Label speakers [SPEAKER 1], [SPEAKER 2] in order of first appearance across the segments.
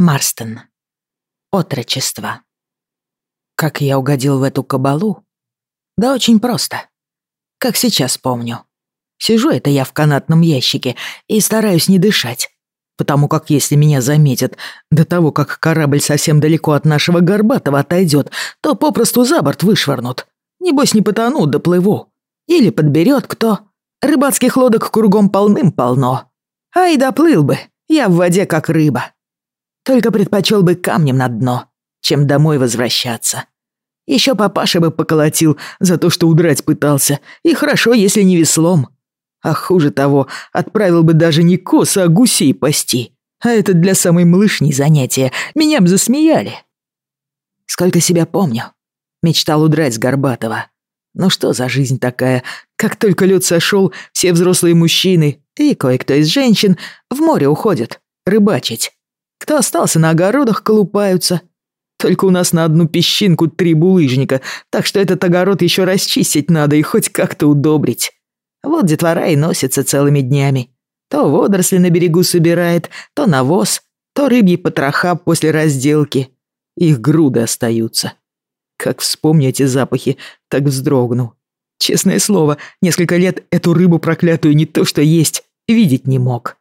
[SPEAKER 1] Марстон. Отрочество. Как я угодил в эту кабалу? Да очень просто. Как сейчас помню. Сижу это я в канатном ящике и стараюсь не дышать. Потому как если меня заметят до того, как корабль совсем далеко от нашего Горбатого отойдет, то попросту за борт вышвырнут. Небось не потону, доплыву. Или подберет кто. Рыбацких лодок кругом полным-полно. Ай, доплыл бы, я в воде как рыба. Только предпочел бы камнем на дно, чем домой возвращаться. Еще папаша бы поколотил за то, что удрать пытался, и хорошо, если не веслом. А хуже того, отправил бы даже не коса, а гусей пасти. А это для самой малышни занятие, меня бы засмеяли. Сколько себя помню, мечтал удрать с Горбатова. Ну что за жизнь такая? Как только лед сошел, все взрослые мужчины и кое-кто из женщин в море уходят рыбачить. Кто остался на огородах, колупаются. Только у нас на одну песчинку три булыжника, так что этот огород еще расчистить надо и хоть как-то удобрить. Вот детвора и носится целыми днями. То водоросли на берегу собирает, то навоз, то рыбьи потроха после разделки. Их груды остаются. Как вспомню эти запахи, так вздрогну. Честное слово, несколько лет эту рыбу проклятую не то что есть, видеть не мог.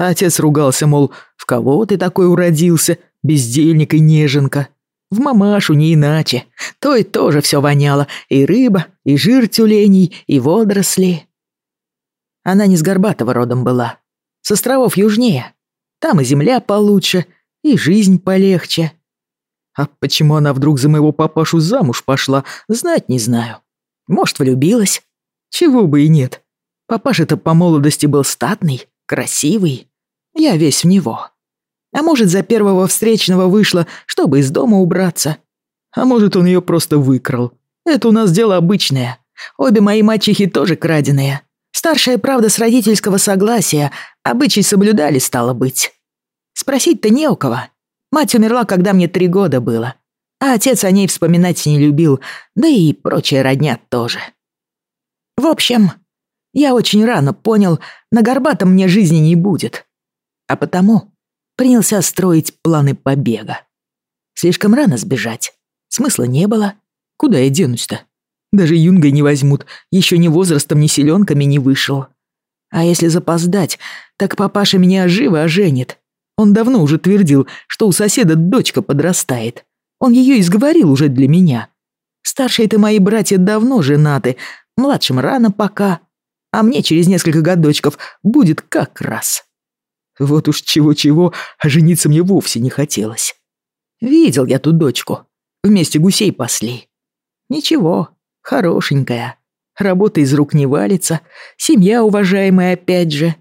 [SPEAKER 1] А отец ругался, мол, в кого ты такой уродился, бездельник и неженка. В мамашу не иначе. То и тоже все воняло. И рыба, и жир тюленей, и водоросли. Она не с Горбатого родом была. С островов южнее. Там и земля получше, и жизнь полегче. А почему она вдруг за моего папашу замуж пошла, знать не знаю. Может, влюбилась? Чего бы и нет. Папаша-то по молодости был статный, красивый. Я весь в него. А может, за первого встречного вышла, чтобы из дома убраться. А может, он ее просто выкрал. Это у нас дело обычное. Обе мои мачехи тоже краденые. Старшая, правда, с родительского согласия. Обычай соблюдали, стало быть. Спросить-то не у кого. Мать умерла, когда мне три года было. А отец о ней вспоминать не любил, да и прочая родня тоже. В общем, я очень рано понял, на Горбатом мне жизни не будет а потому принялся строить планы побега. Слишком рано сбежать. Смысла не было. Куда я денусь-то? Даже юнгой не возьмут, еще ни возрастом, ни силенками не вышел. А если запоздать, так папаша меня живо оженит. Он давно уже твердил, что у соседа дочка подрастает. Он ее изговорил уже для меня. Старшие-то мои братья давно женаты, младшим рано пока, а мне через несколько годочков будет как раз. Вот уж чего-чего, а жениться мне вовсе не хотелось. Видел я ту дочку. Вместе гусей пасли. Ничего, хорошенькая. Работа из рук не валится, семья уважаемая опять же.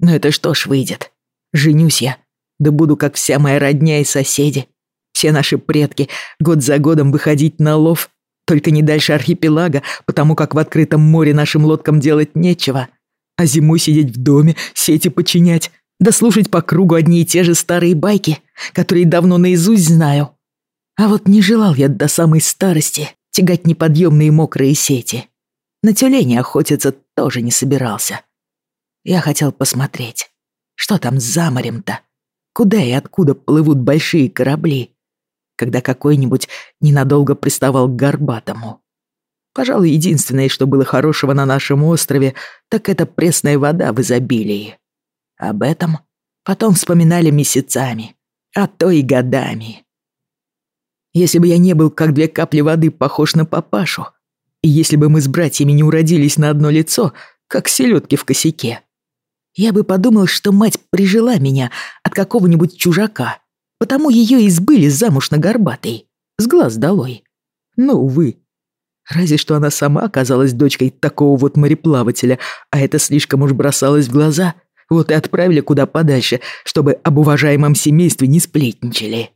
[SPEAKER 1] Но это что ж выйдет? Женюсь я, да буду как вся моя родня и соседи. Все наши предки год за годом выходить на лов, только не дальше архипелага, потому как в открытом море нашим лодкам делать нечего. А зимой сидеть в доме, сети починять, да слушать по кругу одни и те же старые байки, которые давно наизусть знаю. А вот не желал я до самой старости тягать неподъемные мокрые сети. На тюлени охотиться тоже не собирался. Я хотел посмотреть, что там за морем-то, куда и откуда плывут большие корабли, когда какой-нибудь ненадолго приставал к Горбатому. Пожалуй, единственное, что было хорошего на нашем острове, так это пресная вода в изобилии. Об этом потом вспоминали месяцами, а то и годами. Если бы я не был как две капли воды похож на папашу, и если бы мы с братьями не уродились на одно лицо, как селедки в косяке, я бы подумал, что мать прижила меня от какого-нибудь чужака, потому ее избыли замуж на горбатой, с глаз долой. Но, увы, разве что она сама оказалась дочкой такого вот мореплавателя, а это слишком уж бросалось в глаза — вот и отправили куда подальше, чтобы об уважаемом семействе не сплетничали.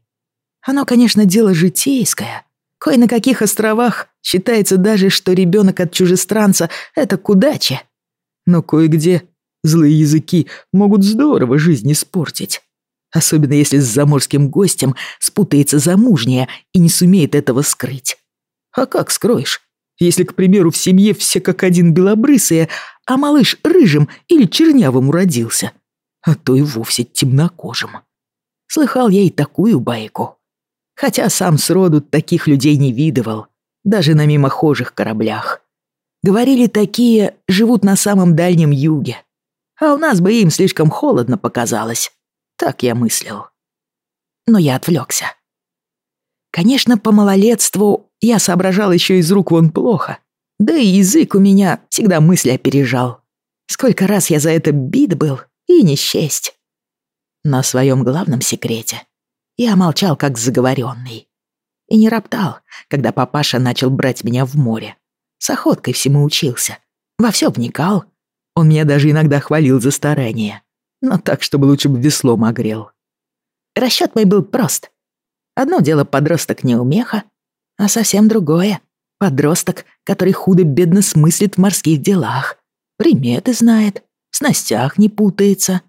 [SPEAKER 1] Оно, конечно, дело житейское. Кое на каких островах считается даже, что ребенок от чужестранца — это к удаче. Но кое-где злые языки могут здорово жизнь испортить. Особенно если с заморским гостем спутается замужняя и не сумеет этого скрыть. А как скроешь? Если, к примеру, в семье все как один белобрысые, а малыш рыжим или чернявым уродился, а то и вовсе темнокожим. Слыхал я и такую байку. Хотя сам сроду таких людей не видывал, даже на мимохожих кораблях. Говорили, такие живут на самом дальнем юге. А у нас бы им слишком холодно показалось. Так я мыслил. Но я отвлекся. Конечно, по малолетству я соображал еще из рук вон плохо. Да и язык у меня всегда мысли опережал. Сколько раз я за это бит был, и не счесть. На своем главном секрете я молчал как заговоренный. И не роптал, когда папаша начал брать меня в море. С охоткой всему учился. Во все вникал. Он меня даже иногда хвалил за старание. Но так, чтобы лучше бы веслом огрел. Расчет мой был прост. Одно дело подросток неумеха, а совсем другое — подросток, который худо-бедно смыслит в морских делах, приметы знает, в снастях не путается.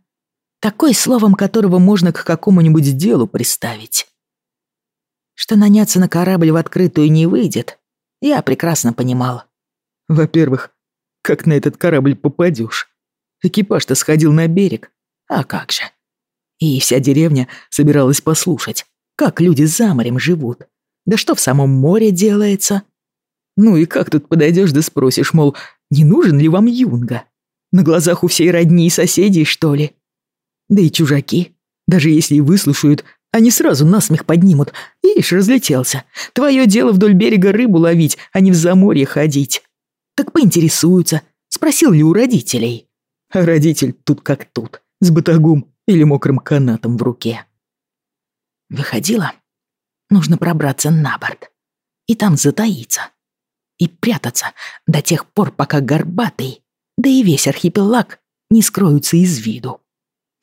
[SPEAKER 1] Такой словом, которого можно к какому-нибудь делу приставить. Что наняться на корабль в открытую не выйдет, я прекрасно понимал. Во-первых, как на этот корабль попадешь? Экипаж-то сходил на берег. А как же? И вся деревня собиралась послушать, как люди за морем живут. Да что в самом море делается? Ну и как тут подойдешь да спросишь, мол, не нужен ли вам юнга? На глазах у всей родни и соседей, что ли? Да и чужаки, даже если и выслушают, они сразу насмех поднимут. Ишь, разлетелся. Твое дело вдоль берега рыбу ловить, а не в заморье ходить. Так поинтересуются, спросил ли у родителей. А родитель тут как тут, с батагом или мокрым канатом в руке. Выходило, нужно пробраться на борт и там затаиться. И прятаться до тех пор, пока горбатый, да и весь архипелаг не скроются из виду.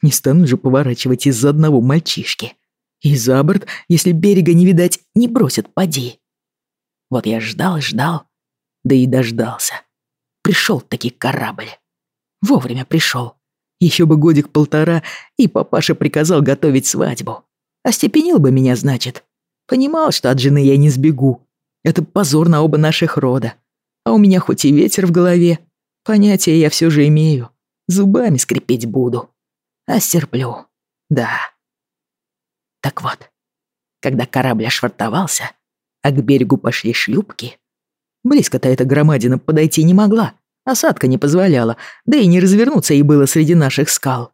[SPEAKER 1] Не станут же поворачивать из-за одного мальчишки. И за борт, если берега не видать, не бросят поди. Вот я ждал, ждал, да и дождался. Пришел таки корабль. Вовремя пришел. Еще бы годик-полтора, и папаша приказал готовить свадьбу. Остепенил бы меня, значит. Понимал, что от жены я не сбегу. Это позор на оба наших рода. А у меня хоть и ветер в голове, понятия я все же имею. Зубами скрипеть буду. А стерплю. Да. Так вот, когда корабль ошвартовался, а к берегу пошли шлюпки, близко-то эта громадина подойти не могла, осадка не позволяла, да и не развернуться ей было среди наших скал.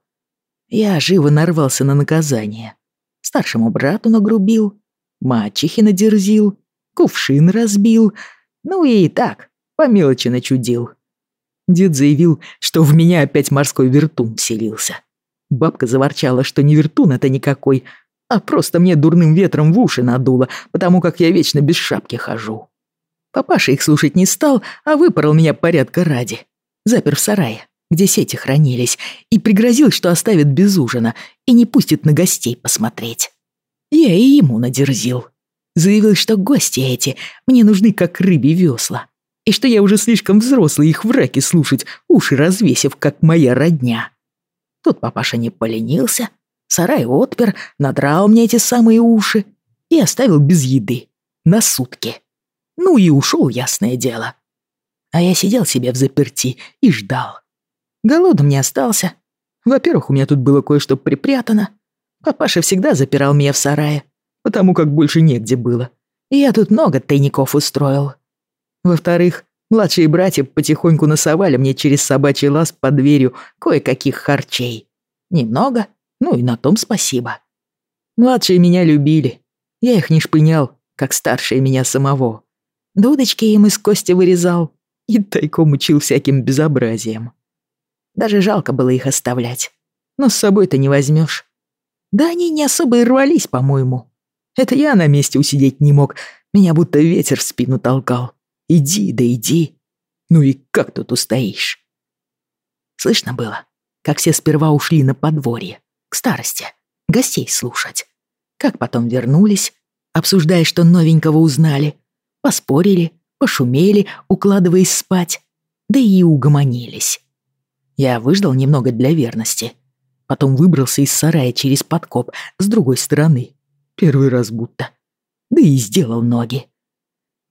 [SPEAKER 1] Я живо нарвался на наказание. Старшему брату нагрубил, мачехи надерзил, кувшин разбил, ну и так, по мелочи начудил. Дед заявил, что в меня опять морской вертун вселился. Бабка заворчала, что не вертун это никакой, а просто мне дурным ветром в уши надуло, потому как я вечно без шапки хожу. Папаша их слушать не стал, а выпорол меня порядка ради. Запер в сарае, где сети хранились, и пригрозил, что оставит без ужина и не пустит на гостей посмотреть. Я и ему надерзил. Заявил, что гости эти мне нужны как рыбе весла, и что я уже слишком взрослый их в раке слушать, уши развесив, как моя родня. Тут папаша не поленился, Сарай отпер, надрал мне эти самые уши и оставил без еды. На сутки. Ну и ушел, ясное дело. А я сидел себе в заперти и ждал. Голодным не остался. Во-первых, у меня тут было кое-что припрятано. Папаша всегда запирал меня в сарае, потому как больше негде было. И я тут много тайников устроил. Во-вторых, младшие братья потихоньку насовали мне через собачий лаз под дверью кое-каких харчей. Немного, ну и на том спасибо. Младшие меня любили. Я их не шпынял, как старшие меня самого. Дудочки им из кости вырезал и тайком учил всяким безобразием. Даже жалко было их оставлять. Но с собой-то не возьмешь. Да они не особо и рвались, по-моему. Это я на месте усидеть не мог. Меня будто ветер в спину толкал. Иди, да иди. Ну и как тут устоишь? Слышно было, как все сперва ушли на подворье к старости, гостей слушать. Как потом вернулись, обсуждая, что новенького узнали, поспорили, пошумели, укладываясь спать, да и угомонились. Я выждал немного для верности. Потом выбрался из сарая через подкоп с другой стороны. Первый раз будто. Да и сделал ноги.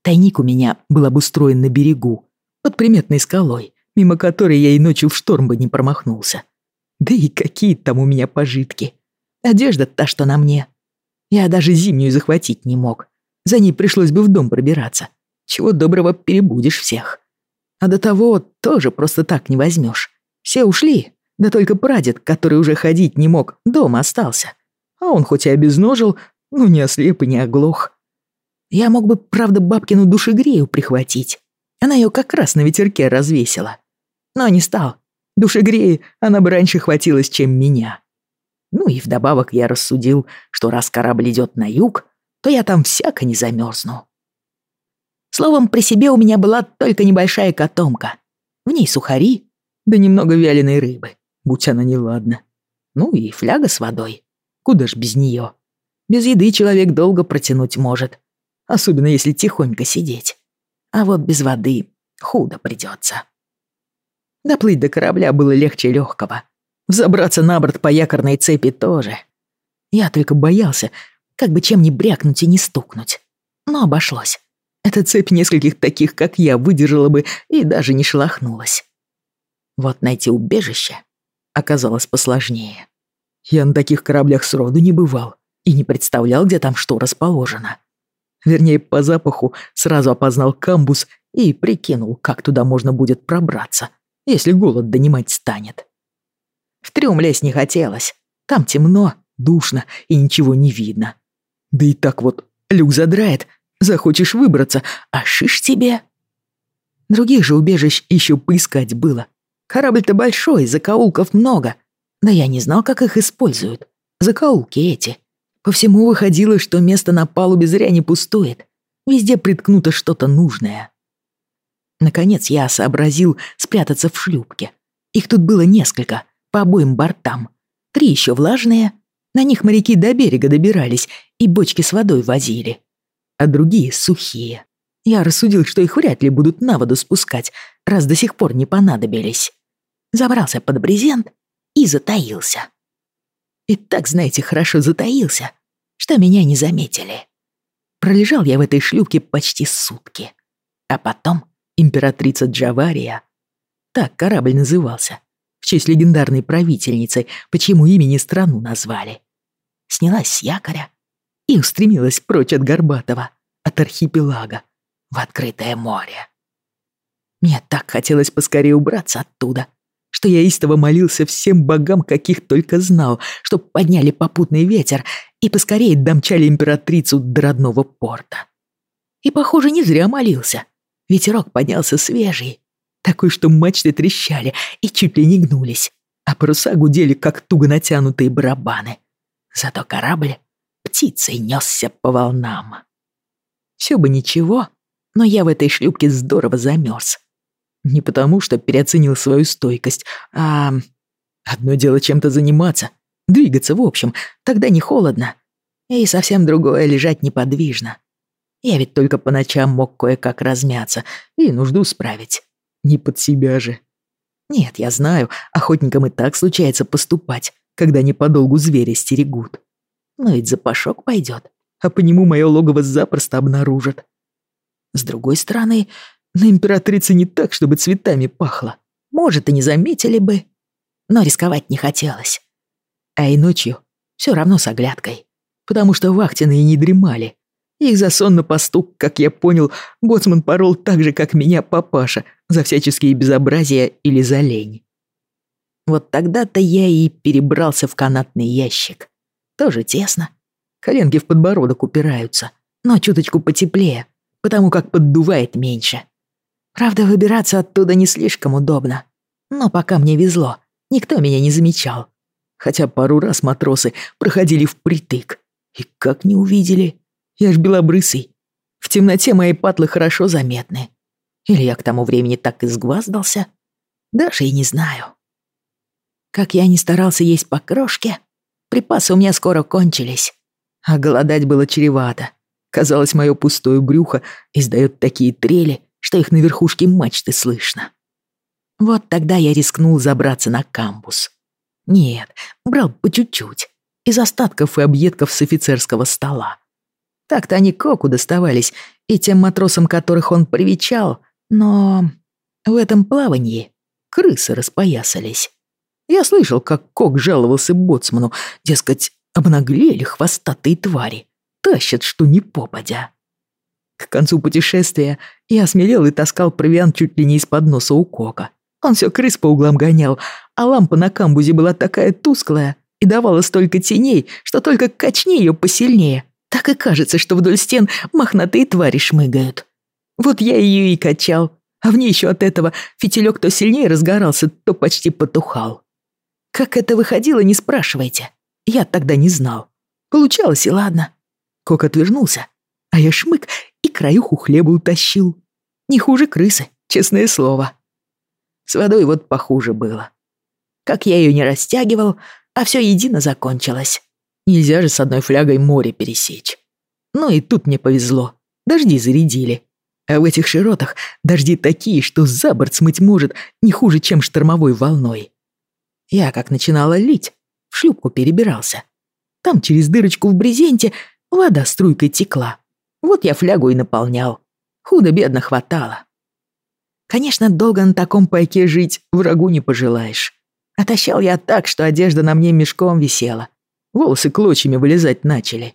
[SPEAKER 1] Тайник у меня был обустроен на берегу, под приметной скалой, мимо которой я и ночью в шторм бы не промахнулся. Да и какие там у меня пожитки. Одежда та, что на мне. Я даже зимнюю захватить не мог. За ней пришлось бы в дом пробираться. Чего доброго перебудешь всех. А до того тоже просто так не возьмешь. Все ушли, да только прадед, который уже ходить не мог, дома остался. А он хоть и обезножил, но не ослеп и не оглох. Я мог бы, правда, бабкину душегрею прихватить. Она ее как раз на ветерке развесила. Но не стал. Душегреи она бы раньше хватилась, чем меня. Ну и вдобавок я рассудил, что раз корабль идет на юг, то я там всяко не замерзну. Словом, при себе у меня была только небольшая котомка. В ней сухари, да немного вяленой рыбы, будь она неладна. Ну и фляга с водой. Куда ж без нее? Без еды человек долго протянуть может, особенно если тихонько сидеть. А вот без воды худо придется. Доплыть до корабля было легче легкого. Взобраться на борт по якорной цепи тоже. Я только боялся, как бы чем ни брякнуть и не стукнуть. Но обошлось. Эта цепь нескольких таких, как я, выдержала бы и даже не шелохнулась. Вот найти убежище оказалось посложнее. Я на таких кораблях сроду не бывал и не представлял, где там что расположено. Вернее, по запаху сразу опознал камбус и прикинул, как туда можно будет пробраться, если голод донимать станет. В трюм лезть не хотелось. Там темно, душно и ничего не видно. Да и так вот люк задрает, захочешь выбраться, а шиш тебе. Других же убежищ еще поискать было. Корабль-то большой, закоулков много. Да я не знал, как их используют. Закоулки эти. По всему выходило, что место на палубе зря не пустует. Везде приткнуто что-то нужное. Наконец я сообразил спрятаться в шлюпке. Их тут было несколько, по обоим бортам. Три еще влажные. На них моряки до берега добирались и бочки с водой возили. А другие сухие. Я рассудил, что их вряд ли будут на воду спускать, раз до сих пор не понадобились. Забрался под брезент и затаился. И так, знаете, хорошо затаился, что меня не заметили. Пролежал я в этой шлюпке почти сутки. А потом императрица Джавария, так корабль назывался, в честь легендарной правительницы, почему имени страну назвали, снялась с якоря и устремилась прочь от Горбатова, от архипелага, в открытое море. Мне так хотелось поскорее убраться оттуда — что я истово молился всем богам, каких только знал, чтоб подняли попутный ветер и поскорее домчали императрицу до родного порта. И, похоже, не зря молился. Ветерок поднялся свежий, такой, что мачты трещали и чуть ли не гнулись, а паруса гудели, как туго натянутые барабаны. Зато корабль птицей несся по волнам. Все бы ничего, но я в этой шлюпке здорово замерз. Не потому, что переоценил свою стойкость, а... Одно дело чем-то заниматься, двигаться в общем, тогда не холодно. И совсем другое — лежать неподвижно. Я ведь только по ночам мог кое-как размяться и нужду справить. Не под себя же. Нет, я знаю, охотникам и так случается поступать, когда они подолгу зверя стерегут. Но ведь запашок пойдет, а по нему мое логово запросто обнаружат. С другой стороны, на императрице не так, чтобы цветами пахло. Может, и не заметили бы. Но рисковать не хотелось. А и ночью все равно с оглядкой. Потому что вахтенные не дремали. Их за сон на посту, как я понял, боцман порол так же, как меня папаша, за всяческие безобразия или за лень. Вот тогда-то я и перебрался в канатный ящик. Тоже тесно. Коленки в подбородок упираются, но чуточку потеплее, потому как поддувает меньше. Правда, выбираться оттуда не слишком удобно. Но пока мне везло, никто меня не замечал. Хотя пару раз матросы проходили впритык. И как не увидели? Я ж белобрысый. В темноте мои патлы хорошо заметны. Или я к тому времени так изгваздался? Даже и не знаю. Как я не старался есть по крошке, припасы у меня скоро кончились. А голодать было чревато. Казалось, мое пустое брюхо издает такие трели, что их на верхушке мачты слышно. Вот тогда я рискнул забраться на камбус. Нет, брал по чуть-чуть, из остатков и объедков с офицерского стола. Так-то они коку доставались, и тем матросам, которых он привечал, но в этом плавании крысы распоясались. Я слышал, как Кок жаловался боцману, дескать, Обнаглели хвостатые твари, тащат, что ни попадя. К концу путешествия я осмелел и таскал провиант чуть ли не из-под носа у Кока. Он все крыс по углам гонял, а лампа на камбузе была такая тусклая и давала столько теней, что только качни ее посильнее. Так и кажется, что вдоль стен мохнатые твари шмыгают. Вот я ее и качал, а в ней еще от этого фитилек то сильнее разгорался, то почти потухал. Как это выходило, не спрашивайте. Я тогда не знал. Получалось и ладно. Кок отвернулся, а я шмык краюху хлеба утащил. Не хуже крысы, честное слово. С водой вот похуже было. Как я ее не растягивал, а все едино закончилось. Нельзя же с одной флягой море пересечь. Ну и тут мне повезло. Дожди зарядили. А в этих широтах дожди такие, что за борт смыть может не хуже, чем штормовой волной. Я, как начинала лить, в шлюпку перебирался. Там через дырочку в брезенте вода струйкой текла. Вот я флягу и наполнял. Худо-бедно хватало. Конечно, долго на таком пайке жить врагу не пожелаешь. Отощал я так, что одежда на мне мешком висела. Волосы клочьями вылезать начали.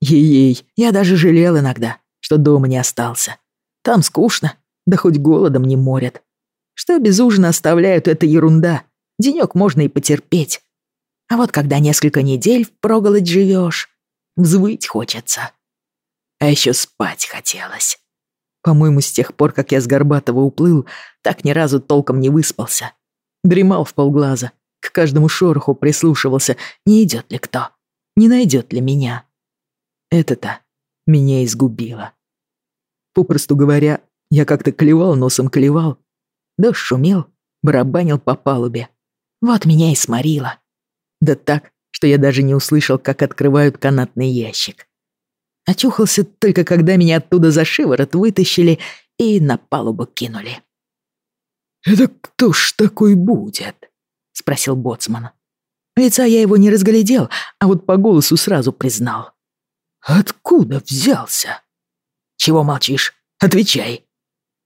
[SPEAKER 1] Ей-ей, я даже жалел иногда, что дома не остался. Там скучно, да хоть голодом не морят. Что без ужина оставляют, это ерунда. Денёк можно и потерпеть. А вот когда несколько недель впроголодь живёшь, взвыть хочется. А ещё спать хотелось. По-моему, с тех пор, как я с Горбатого уплыл, так ни разу толком не выспался. Дремал в полглаза, к каждому шороху прислушивался, не идёт ли кто, не найдёт ли меня. Это-то меня изгубило. Попросту говоря, я как-то клевал носом клевал. Дождь шумел, барабанил по палубе. Вот меня и сморило. Да так, что я даже не услышал, как открывают канатный ящик. Очухался только когда меня оттуда за шиворот вытащили и на палубу кинули.
[SPEAKER 2] «Это кто ж такой будет?» — спросил боцман.
[SPEAKER 1] Лица я его не разглядел, а вот по голосу сразу признал.
[SPEAKER 2] «Откуда взялся?»
[SPEAKER 1] «Чего молчишь? Отвечай!»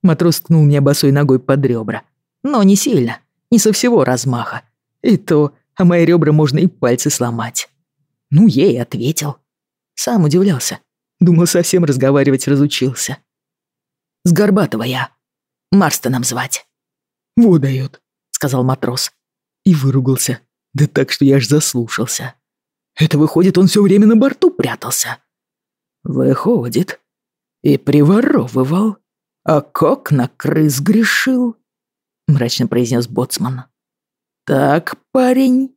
[SPEAKER 1] Матрос ткнул меня босой ногой под ребра. Но не сильно, не со всего размаха. И то, а мои ребра можно и пальцы сломать. Ну, ей ответил. Сам удивлялся. Думал, совсем разговаривать разучился. «С Горбатого я. Марстоном звать».
[SPEAKER 2] «Вот дает», —
[SPEAKER 1] сказал матрос.
[SPEAKER 2] И выругался. Да так, что я аж заслушался.
[SPEAKER 1] «Это выходит, он все время на борту прятался?»
[SPEAKER 2] «Выходит», и приворовывал, а как на крыс грешил?» — мрачно произнес боцман. «Так, парень?»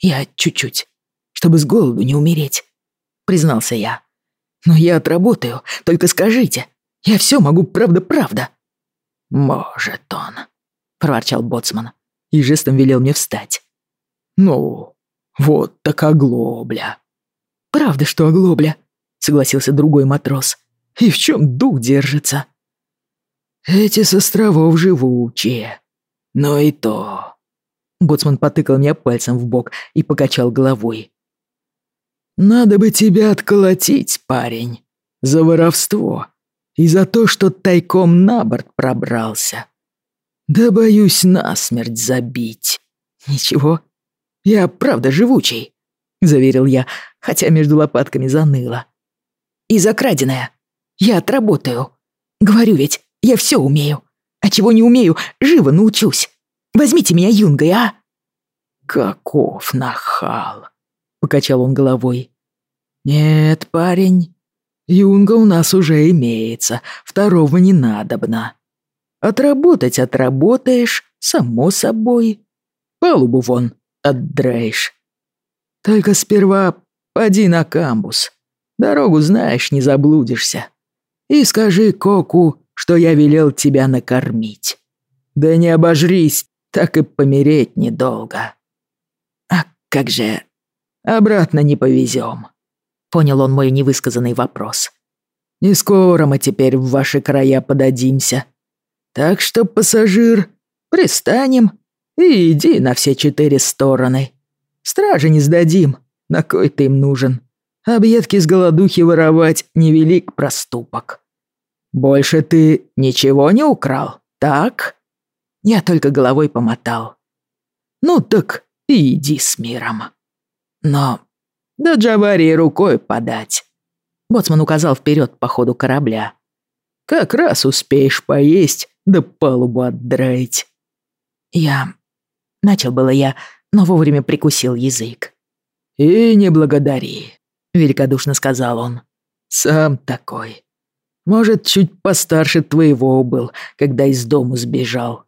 [SPEAKER 1] «Я чуть-чуть, чтобы с голоду не умереть», — признался я. «Но я отработаю, только скажите. Я все могу, правда-правда».
[SPEAKER 2] «Может он», — проворчал боцман
[SPEAKER 1] и жестом велел мне встать.
[SPEAKER 2] «Ну, вот так оглобля».
[SPEAKER 1] «Правда, что оглобля», — согласился другой матрос. И в чем дух держится?
[SPEAKER 2] Эти с островов живучие. Но и то.
[SPEAKER 1] Боцман потыкал меня пальцем в бок и покачал головой.
[SPEAKER 2] Надо бы тебя отколотить, парень. За воровство. И за то, что тайком на борт пробрался. Да боюсь насмерть забить.
[SPEAKER 1] Ничего, я правда живучий, заверил я, хотя между лопатками заныло. И за краденое я отработаю. Говорю ведь, я все умею. А чего не умею, живо научусь. Возьмите меня юнгой, а?»
[SPEAKER 2] «Каков нахал!» — покачал он головой. «Нет, парень, юнга у нас уже имеется, второго не надобно. Отработать отработаешь, само собой. Палубу вон отдраешь. Только сперва поди на камбус. Дорогу знаешь, не заблудишься и скажи Коку, что я велел тебя накормить. Да не обожрись, так и помереть недолго.
[SPEAKER 1] А как же...
[SPEAKER 2] Обратно не повезем.
[SPEAKER 1] Понял он мой невысказанный вопрос.
[SPEAKER 2] Не скоро мы теперь в ваши края подадимся. Так что, пассажир, пристанем и иди на все четыре стороны. Стражи не сдадим, на кой ты им нужен. Объедки с голодухи воровать — невелик проступок. Больше ты ничего не украл, так?
[SPEAKER 1] Я только головой помотал.
[SPEAKER 2] Ну так иди с миром.
[SPEAKER 1] Но
[SPEAKER 2] Да Джаварии рукой подать. Боцман указал вперед по ходу корабля. Как раз успеешь поесть, да палубу отдраить.
[SPEAKER 1] Я... Начал было я, но вовремя прикусил язык.
[SPEAKER 2] «И не благодари», — великодушно сказал он. «Сам такой. Может, чуть постарше твоего был, когда из дому сбежал.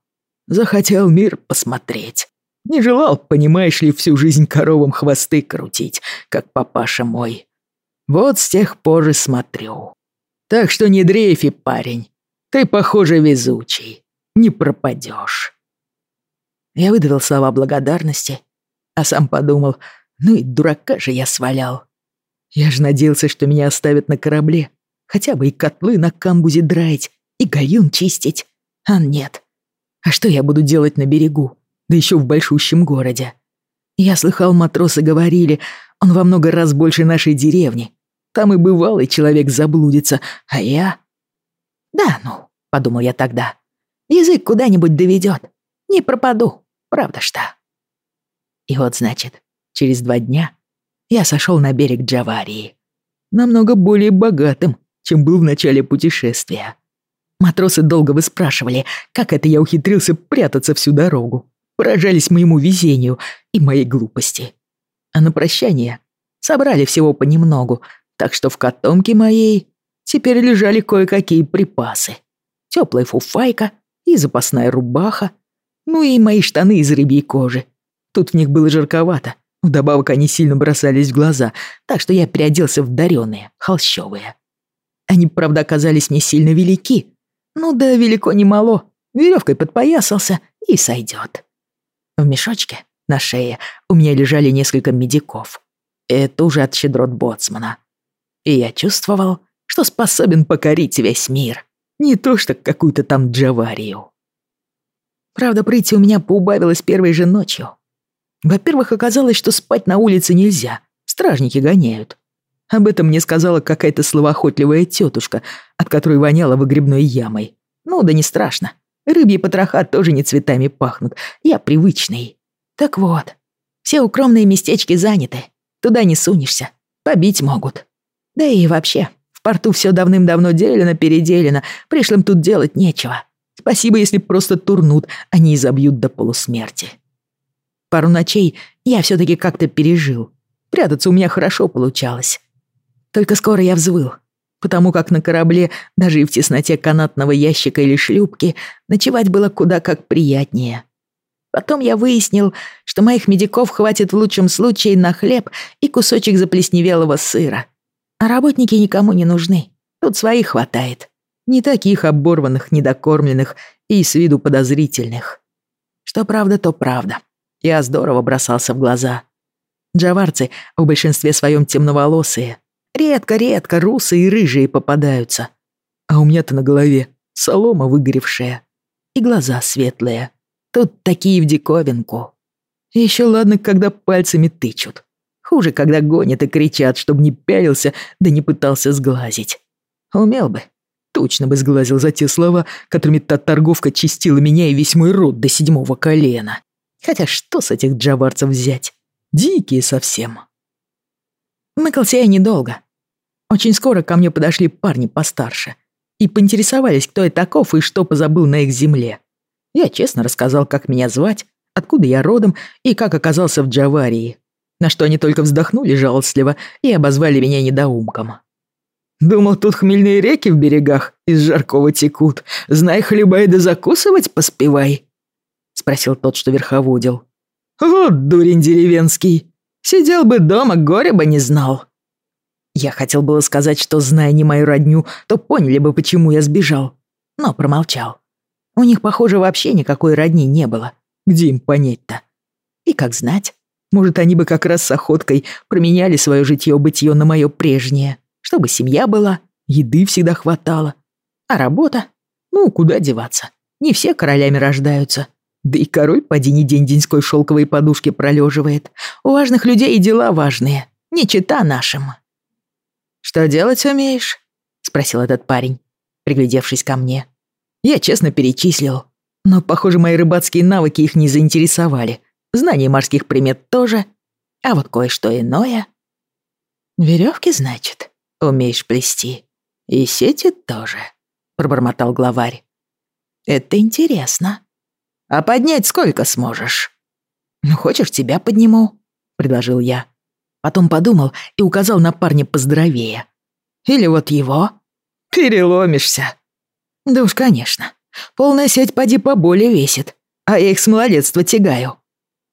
[SPEAKER 2] Захотел мир посмотреть. Не желал, понимаешь ли, всю жизнь коровам хвосты крутить, как папаша мой. Вот с тех пор и смотрю. Так что не дрейфи, парень. Ты, похоже, везучий. Не пропадешь.
[SPEAKER 1] Я выдавил слова благодарности, а сам подумал, ну и дурака же я свалял. Я же надеялся, что меня оставят на корабле, хотя бы и котлы на камбузе драить, и гаюн чистить. А нет. А что я буду делать на берегу, да еще в большущем городе? Я слыхал, матросы говорили, он во много раз больше нашей деревни. Там и бывалый человек заблудится, а я... Да ну, подумал я тогда, язык куда-нибудь доведет. Не пропаду, правда что? И вот, значит, через два дня я сошел на берег Джаварии. Намного более богатым, чем был в начале путешествия. Матросы долго выспрашивали, как это я ухитрился прятаться всю дорогу. Поражались моему везению и моей глупости. А на прощание собрали всего понемногу, так что в котомке моей теперь лежали кое-какие припасы. Теплая фуфайка и запасная рубаха, ну и мои штаны из рыбьей кожи. Тут в них было жарковато, вдобавок они сильно бросались в глаза, так что я переоделся в дарёные, холщовые. Они, правда, оказались не сильно велики. Ну да, велико не мало. Веревкой подпоясался и сойдет. В мешочке на шее у меня лежали несколько медиков. Это уже от щедрот боцмана. И я чувствовал, что способен покорить весь мир. Не то что какую-то там Джаварию. Правда, прыти у меня поубавилось первой же ночью. Во-первых, оказалось, что спать на улице нельзя. Стражники гоняют. Об этом мне сказала какая-то словоохотливая тетушка, от которой воняло выгребной ямой. Ну да не страшно. Рыбьи потроха тоже не цветами пахнут. Я привычный. Так вот, все укромные местечки заняты. Туда не сунешься. Побить могут. Да и вообще, в порту все давным-давно делено-переделено. Пришлым тут делать нечего. Спасибо, если просто турнут, а не изобьют до полусмерти. Пару ночей я все таки как-то пережил. Прятаться у меня хорошо получалось. Только скоро я взвыл, потому как на корабле, даже и в тесноте канатного ящика или шлюпки, ночевать было куда как приятнее. Потом я выяснил, что моих медиков хватит в лучшем случае на хлеб и кусочек заплесневелого сыра. А работники никому не нужны. Тут своих хватает. Не таких оборванных, недокормленных и с виду подозрительных. Что правда, то правда. Я здорово бросался в глаза. Джаварцы в большинстве своем темноволосые, Редко-редко русые и рыжие попадаются. А у меня-то на голове солома выгоревшая. И глаза светлые. Тут такие в диковинку. Еще ладно, когда пальцами тычут. Хуже, когда гонят и кричат, чтобы не пялился, да не пытался сглазить. Умел бы. Точно бы сглазил за те слова, которыми та торговка чистила меня и весь мой род до седьмого колена. Хотя что с этих джаварцев взять? Дикие совсем. Мыкался я недолго. Очень скоро ко мне подошли парни постарше и поинтересовались, кто я таков и что позабыл на их земле. Я честно рассказал, как меня звать, откуда я родом и как оказался в Джаварии, на что они только вздохнули жалостливо и обозвали меня недоумком. «Думал, тут хмельные реки в берегах из жаркого текут. Знай, хлебай да закусывать поспевай», — спросил тот, что верховодил. «Вот дурень деревенский. Сидел бы дома, горе бы не знал». Я хотел было сказать, что, зная не мою родню, то поняли бы, почему я сбежал. Но промолчал. У них, похоже, вообще никакой родни не было. Где им понять-то? И как знать, может, они бы как раз с охоткой променяли свое житье-бытие на мое прежнее, чтобы семья была, еды всегда хватало. А работа? Ну, куда деваться? Не все королями рождаются. Да и король поди не день-деньской шелковой подушке пролеживает. У важных людей и дела важные, не чита нашим. «Что делать умеешь?» — спросил этот парень, приглядевшись ко мне. Я честно перечислил, но, похоже, мои рыбацкие навыки их не заинтересовали. Знание морских примет тоже, а вот кое-что иное. Веревки, значит, умеешь плести. И сети тоже, пробормотал главарь. Это интересно. А поднять сколько сможешь? Ну, хочешь, тебя подниму, предложил я. Потом подумал и указал на парня поздоровее. Или вот его. Переломишься. Да уж, конечно. Полная сеть поди поболее весит, а я их с малолетства тягаю,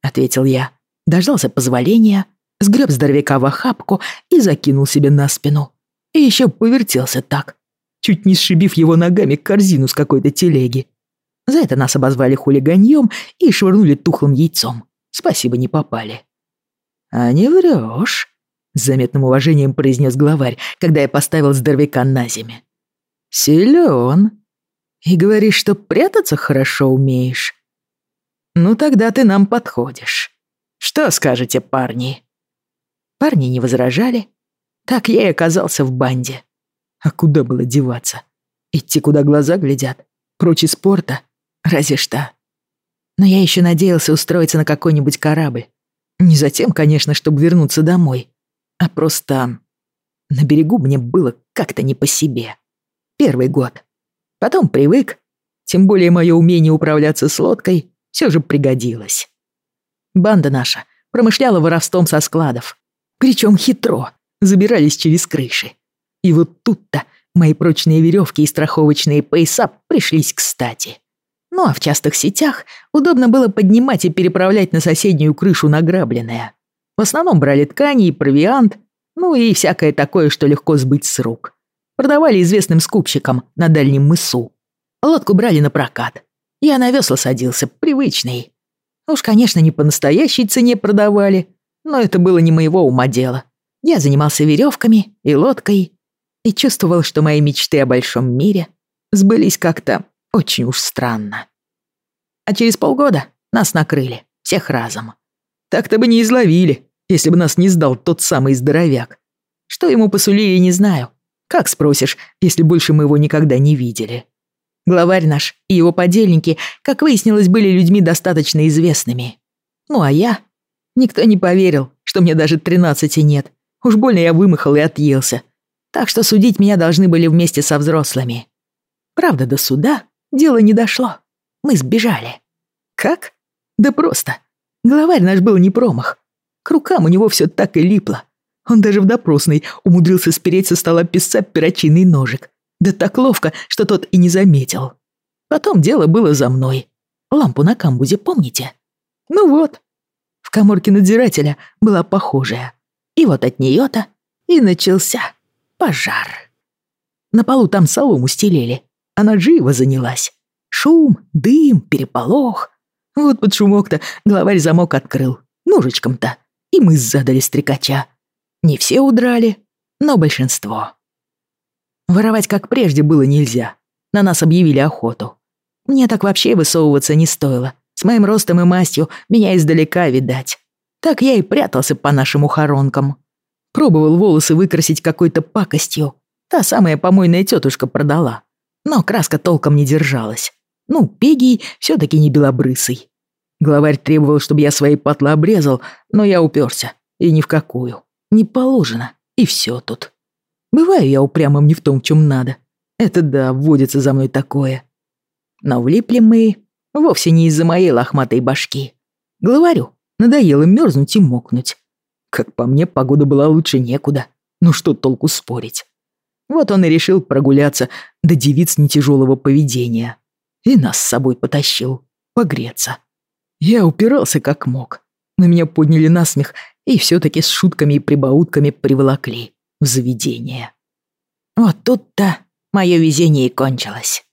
[SPEAKER 1] ответил я. Дождался позволения, сгреб здоровяка в охапку и закинул себе на спину. И еще повертелся так, чуть не сшибив его ногами корзину с какой-то телеги. За это нас обозвали хулиганьем и швырнули тухлым яйцом. Спасибо, не попали. «А не врёшь», — с заметным уважением произнес главарь, когда я поставил здоровяка на землю. «Силён. И говоришь, что прятаться хорошо умеешь. Ну тогда ты нам подходишь. Что скажете, парни?» Парни не возражали. Так я и оказался в банде. А куда было деваться? Идти, куда глаза глядят? Прочь из спорта? Разве что. Но я еще надеялся устроиться на какой-нибудь корабль. Не затем, конечно, чтобы вернуться домой, а просто на берегу мне было как-то не по себе. Первый год. Потом привык, тем более мое умение управляться с лодкой все же пригодилось. Банда наша промышляла воровством со складов. Причем хитро, забирались через крыши. И вот тут-то мои прочные веревки и страховочные пояса пришлись кстати. Ну а в частых сетях удобно было поднимать и переправлять на соседнюю крышу награбленное. В основном брали ткани и провиант, ну и всякое такое, что легко сбыть с рук. Продавали известным скупщикам на дальнем мысу. Лодку брали на прокат. Я на весла садился, привычный. Уж, конечно, не по настоящей цене продавали, но это было не моего ума дело. Я занимался веревками и лодкой и чувствовал, что мои мечты о большом мире сбылись как-то очень уж странно. А через полгода нас накрыли, всех разом. Так-то бы не изловили, если бы нас не сдал тот самый здоровяк. Что ему посулили, не знаю. Как спросишь, если больше мы его никогда не видели? Главарь наш и его подельники, как выяснилось, были людьми достаточно известными. Ну а я... Никто не поверил, что мне даже тринадцати нет. Уж больно я вымахал и отъелся. Так что судить меня должны были вместе со взрослыми. Правда, до суда Дело не дошло. Мы сбежали. Как? Да просто. Главарь наш был не промах. К рукам у него все так и липло. Он даже в допросной умудрился спереть со стола писца перочинный ножик. Да так ловко, что тот и не заметил. Потом дело было за мной. Лампу на камбузе помните? Ну вот. В коморке надзирателя была похожая. И вот от нее-то и начался пожар. На полу там солому стелели, она живо занялась. Шум, дым, переполох. Вот под шумок-то главарь замок открыл. Ножичком-то. И мы задали стрекача. Не все удрали, но большинство. Воровать, как прежде, было нельзя. На нас объявили охоту. Мне так вообще высовываться не стоило. С моим ростом и мастью меня издалека видать. Так я и прятался по нашим ухоронкам. Пробовал волосы выкрасить какой-то пакостью. Та самая помойная тетушка продала. Но краска толком не держалась. Ну, Пегий все таки не белобрысый. Главарь требовал, чтобы я свои патлы обрезал, но я уперся. И ни в какую. Не положено. И все тут. Бываю я упрямым не в том, чем надо. Это да, вводится за мной такое. Но влипли мы вовсе не из-за моей лохматой башки. Главарю надоело мерзнуть и мокнуть. Как по мне, погода была лучше некуда. Ну что толку спорить? Вот он и решил прогуляться до девиц нетяжелого поведения. И нас с собой потащил. Погреться. Я упирался как мог. На меня подняли насмех и все-таки с шутками и прибаутками приволокли в заведение. Вот тут-то мое везение и кончилось.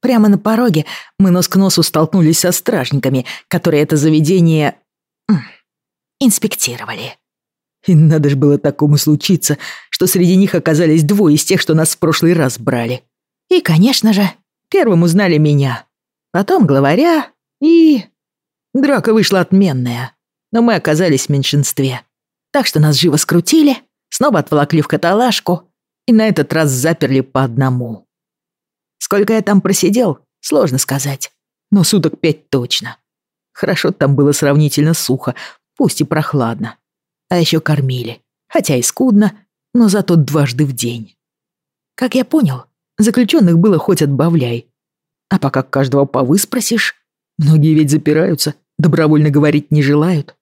[SPEAKER 1] Прямо на пороге мы нос к носу столкнулись со стражниками, которые это заведение... инспектировали. И надо же было такому случиться, что среди них оказались двое из тех, что нас в прошлый раз брали. И, конечно же, первым узнали меня. Потом главаря и... Драка вышла отменная, но мы оказались в меньшинстве. Так что нас живо скрутили, снова отволокли в каталажку и на этот раз заперли по одному. Сколько я там просидел, сложно сказать, но суток пять точно. Хорошо там было сравнительно сухо, пусть и прохладно. А еще кормили, хотя и скудно, но зато дважды в день. Как я понял, заключенных было хоть отбавляй. А пока каждого повыспросишь, многие ведь запираются, добровольно говорить не желают.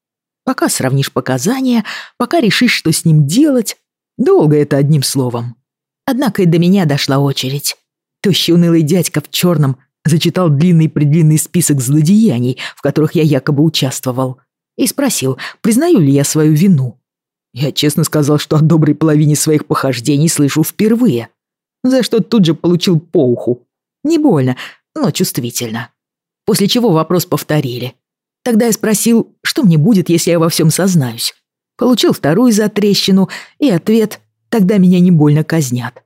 [SPEAKER 1] Пока сравнишь показания, пока решишь, что с ним делать, долго это одним словом. Однако и до меня дошла очередь. Тощий унылый дядька в черном зачитал длинный-предлинный список злодеяний, в которых я якобы участвовал, и спросил, признаю ли я свою вину. Я честно сказал, что о доброй половине своих похождений слышу впервые, за что тут же получил по уху. Не больно, но чувствительно. После чего вопрос повторили. Тогда я спросил, что мне будет, если я во всем сознаюсь. Получил вторую затрещину, и ответ «тогда меня не больно казнят».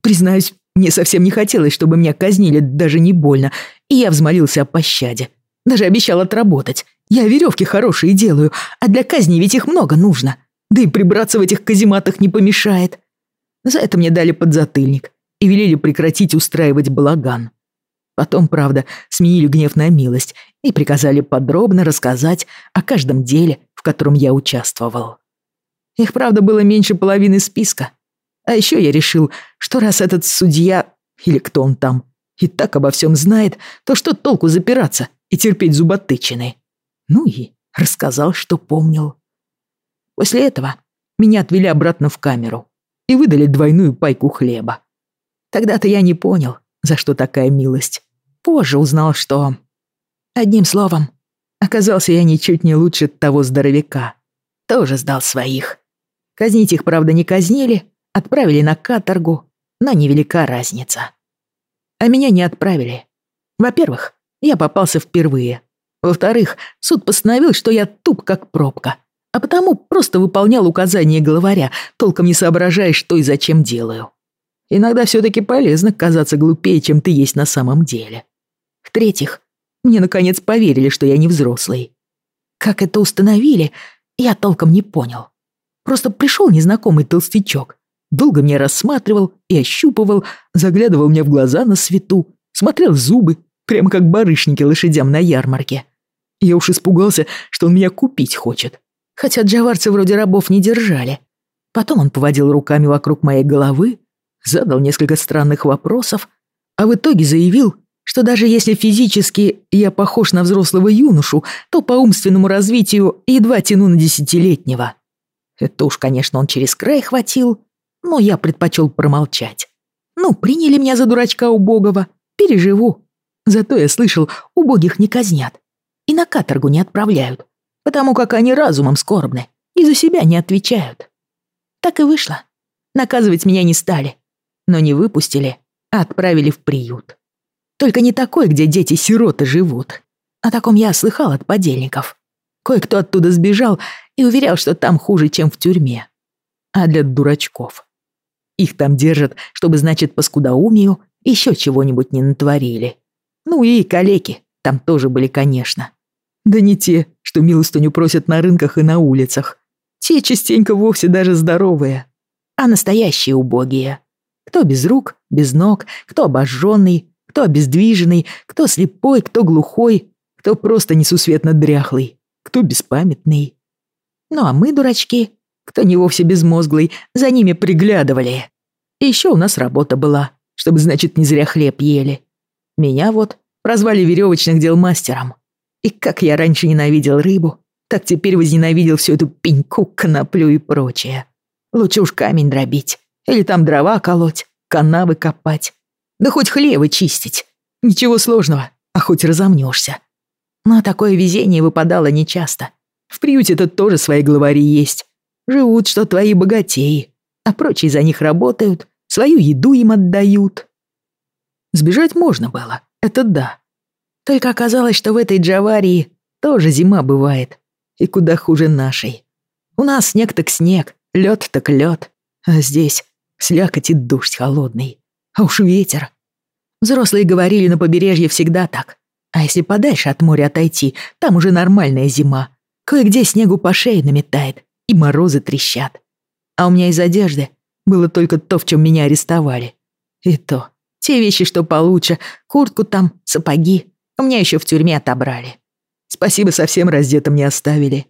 [SPEAKER 1] Признаюсь, мне совсем не хотелось, чтобы меня казнили, даже не больно, и я взмолился о пощаде. Даже обещал отработать. Я веревки хорошие делаю, а для казни ведь их много нужно. Да и прибраться в этих казематах не помешает. За это мне дали подзатыльник и велели прекратить устраивать балаган. Потом, правда, сменили гнев на милость и приказали подробно рассказать о каждом деле, в котором я участвовал. Их, правда, было меньше половины списка, а еще я решил, что раз этот судья, или кто он там, и так обо всем знает, то что толку запираться и терпеть зуботычины? Ну и рассказал, что помнил. После этого меня отвели обратно в камеру и выдали двойную пайку хлеба. Тогда-то я не понял, за что такая милость. Позже узнал, что... Одним словом, оказался я ничуть не лучше того здоровяка. Тоже сдал своих. Казнить их, правда, не казнили, Отправили на каторгу, но невелика разница. А меня не отправили. Во-первых, я попался впервые. Во-вторых, суд постановил, что я туп как пробка, а потому просто выполнял указания главаря, толком не соображая, что и зачем делаю. Иногда все-таки полезно казаться глупее, чем ты есть на самом деле. В-третьих, мне наконец поверили, что я не взрослый. Как это установили, я толком не понял. Просто пришел незнакомый толстячок, Долго меня рассматривал и ощупывал, заглядывал мне в глаза на свету, смотрел в зубы, прямо как барышники лошадям на ярмарке. Я уж испугался, что он меня купить хочет. Хотя джаварцы вроде рабов не держали. Потом он поводил руками вокруг моей головы, задал несколько странных вопросов, а в итоге заявил, что даже если физически я похож на взрослого юношу, то по умственному развитию едва тяну на десятилетнего. Это уж, конечно, он через край хватил, но я предпочел промолчать. Ну, приняли меня за дурачка убогого, переживу. Зато я слышал, убогих не казнят и на каторгу не отправляют, потому как они разумом скорбны и за себя не отвечают. Так и вышло. Наказывать меня не стали, но не выпустили, а отправили в приют. Только не такой, где дети-сироты живут. О таком я слыхал от подельников. Кое-кто оттуда сбежал и уверял, что там хуже, чем в тюрьме. А для дурачков их там держат, чтобы, значит, по скудоумию еще чего-нибудь не натворили. Ну и калеки там тоже были, конечно. Да не те, что милостыню просят на рынках и на улицах. Те частенько вовсе даже здоровые. А настоящие убогие. Кто без рук, без ног, кто обожженный, кто обездвиженный, кто слепой, кто глухой, кто просто несусветно дряхлый, кто беспамятный. Ну а мы, дурачки, кто не вовсе безмозглый, за ними приглядывали. И еще у нас работа была, чтобы, значит, не зря хлеб ели. Меня вот прозвали веревочных дел мастером. И как я раньше ненавидел рыбу, так теперь возненавидел всю эту пеньку, коноплю и прочее. Лучше уж камень дробить, или там дрова колоть, канавы копать, да хоть хлевы чистить. Ничего сложного, а хоть разомнешься. Но такое везение выпадало нечасто. В приюте-то тоже свои главари есть, Живут, что твои богатеи, а прочие за них работают, свою еду им отдают. Сбежать можно было, это да. Только оказалось, что в этой Джаварии тоже зима бывает, и куда хуже нашей. У нас снег так снег, лед так лед, а здесь слякоть и дождь холодный, а уж ветер. Взрослые говорили, на побережье всегда так. А если подальше от моря отойти, там уже нормальная зима. Кое-где снегу по шее наметает, и морозы трещат. А у меня из одежды было только то, в чем меня арестовали. И то, те вещи, что получше, куртку там, сапоги, у меня еще в тюрьме отобрали. Спасибо, совсем раздетым не оставили.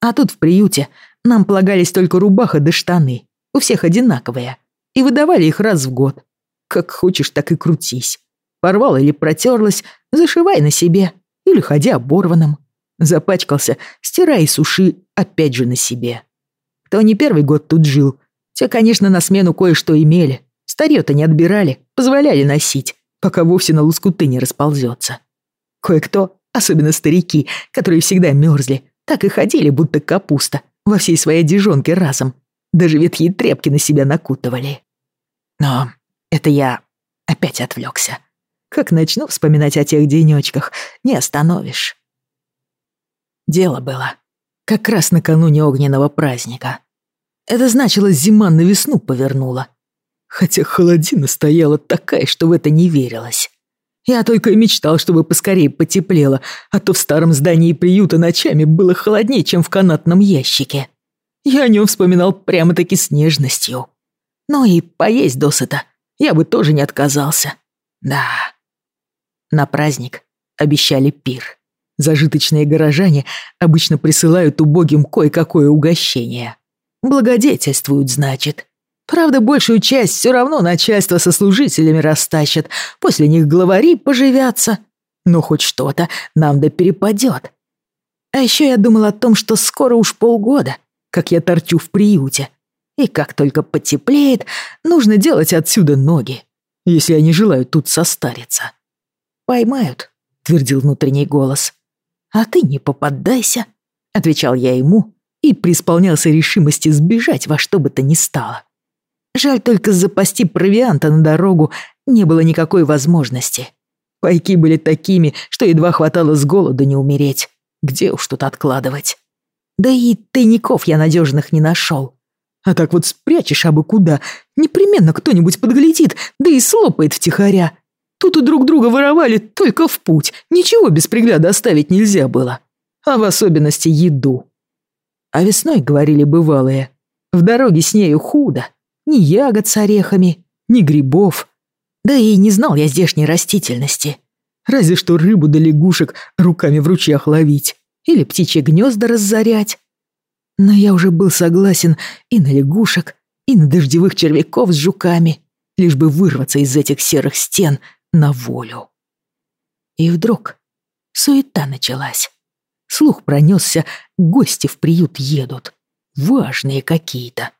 [SPEAKER 1] А тут в приюте нам полагались только рубаха да штаны. у всех одинаковые, и выдавали их раз в год. Как хочешь, так и крутись. Порвал или протерлась, зашивай на себе, или ходи оборванным. Запачкался, стирай и суши, опять же на себе. Кто не первый год тут жил, те, конечно, на смену кое-что имели. Старье-то не отбирали, позволяли носить, пока вовсе на лоскуты не расползется. Кое-кто, особенно старики, которые всегда мерзли, так и ходили, будто капуста, во всей своей одежонке разом. Даже ветхие тряпки на себя накутывали. Но это я опять отвлекся. Как начну вспоминать о тех денечках, не остановишь. Дело было как раз накануне огненного праздника. Это значило, зима на весну повернула. Хотя холодина стояла такая, что в это не верилось. Я только и мечтал, чтобы поскорее потеплело, а то в старом здании приюта ночами было холоднее, чем в канатном ящике. Я о нем вспоминал прямо-таки с нежностью. Ну и поесть досыта я бы тоже не отказался. Да. На праздник обещали пир. Зажиточные горожане обычно присылают убогим кое-какое угощение. Благодетельствуют, значит. Правда, большую часть все равно начальство со служителями растащат, после них главари поживятся. Но хоть что-то нам да перепадет. А еще я думал о том, что скоро уж полгода, как я торчу в приюте. И как только потеплеет, нужно делать отсюда ноги, если они желают тут состариться. «Поймают», — твердил внутренний голос. «А ты не попадайся», — отвечал я ему и преисполнялся решимости сбежать во что бы то ни стало. Жаль только запасти провианта на дорогу не было никакой возможности. Пайки были такими, что едва хватало с голоду не умереть. Где уж тут откладывать? Да и тайников я надежных не нашел. А так вот спрячешь абы куда, непременно кто-нибудь подглядит, да и слопает втихаря. Тут у друг друга воровали только в путь, ничего без пригляда оставить нельзя было. А в особенности еду. А весной, говорили бывалые, в дороге с нею худо. Ни ягод с орехами, ни грибов. Да и не знал я здешней растительности. Разве что рыбу да лягушек руками в ручьях ловить. Или птичьи гнезда разорять. Но я уже был согласен и на лягушек, и на дождевых червяков с жуками, лишь бы вырваться из этих серых стен на волю. И вдруг суета началась. Слух пронесся, гости в приют едут. Важные какие-то.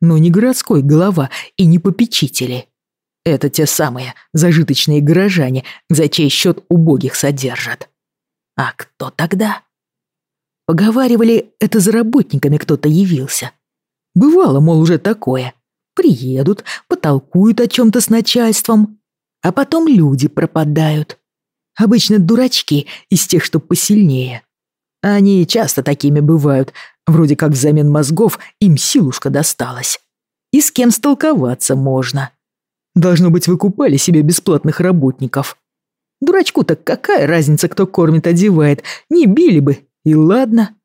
[SPEAKER 1] Но не городской голова и не попечители. Это те самые зажиточные горожане, за чей счет убогих содержат. А кто тогда? Поговаривали, это за работниками кто-то явился. Бывало, мол, уже такое. Приедут, потолкуют о чем-то с начальством, а потом люди пропадают. Обычно дурачки из тех, что посильнее. Они часто такими бывают, вроде как взамен мозгов им силушка досталась. И с кем столковаться можно. Должно быть, выкупали себе бесплатных работников. Дурачку-то какая разница, кто кормит, одевает, не били бы, и ладно.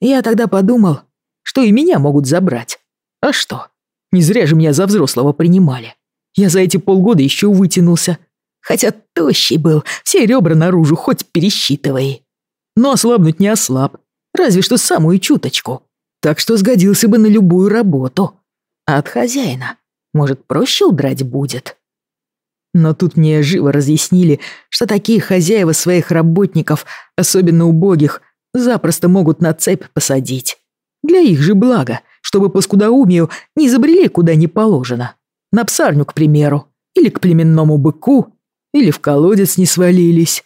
[SPEAKER 1] Я тогда подумал, что и меня могут забрать. А что? Не зря же меня за взрослого принимали. Я за эти полгода еще вытянулся. Хотя тощий был, все ребра наружу, хоть пересчитывай. Но ослабнуть не ослаб, разве что самую чуточку. Так что сгодился бы на любую работу. А от хозяина, может, проще удрать будет. Но тут мне живо разъяснили, что такие хозяева своих работников, особенно убогих, запросто могут на цепь посадить. Для их же блага, чтобы по скудоумию не забрели куда не положено. На псарню, к примеру, или к племенному быку, или в колодец не свалились.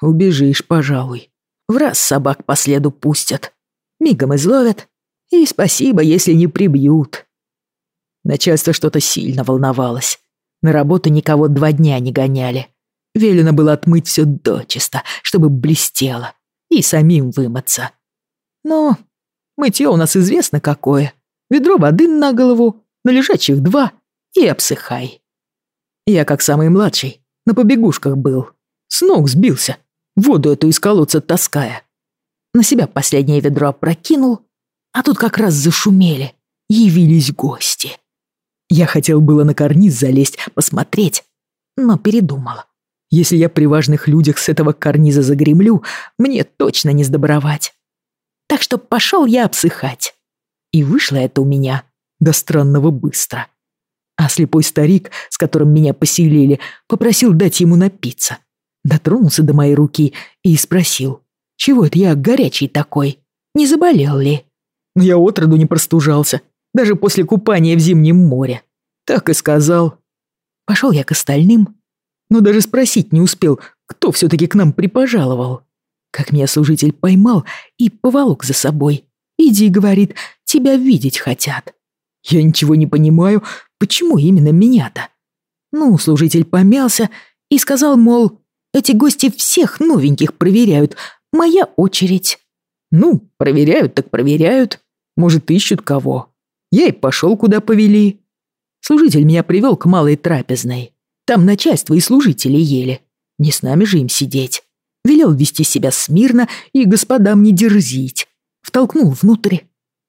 [SPEAKER 1] Убежишь, пожалуй. В раз собак по следу пустят. Мигом изловят. И спасибо, если не прибьют. Начальство что-то сильно волновалось. На работу никого два дня не гоняли. Велено было отмыть все дочисто, чтобы блестело, и самим вымыться. Но мытье у нас известно какое. Ведро воды на голову, на лежачих два, и обсыхай. Я, как самый младший, на побегушках был. С ног сбился, воду эту из колодца таская. На себя последнее ведро опрокинул, а тут как раз зашумели, явились гости. Я хотел было на карниз залезть, посмотреть, но передумал. Если я при важных людях с этого карниза загремлю, мне точно не сдобровать. Так что пошел я обсыхать. И вышло это у меня
[SPEAKER 2] до странного быстро. А слепой старик, с которым меня поселили, попросил дать ему напиться. Дотронулся до моей руки и спросил, чего это я горячий такой, не заболел ли? Но я отроду не простужался, даже после купания в зимнем море. Так и сказал. Пошел я к остальным, но даже спросить не успел, кто все-таки к нам припожаловал. Как меня служитель поймал и поволок за собой. «Иди», — говорит, — «тебя видеть хотят». Я ничего не понимаю, почему именно меня-то? Ну, служитель помялся и сказал, мол, эти гости всех новеньких проверяют, моя очередь. Ну, проверяют так проверяют, может, ищут кого. Я и пошел, куда повели. Служитель меня привел к малой трапезной. Там начальство и служители ели. Не с нами же им сидеть. Велел вести себя смирно и господам не дерзить. Втолкнул внутрь,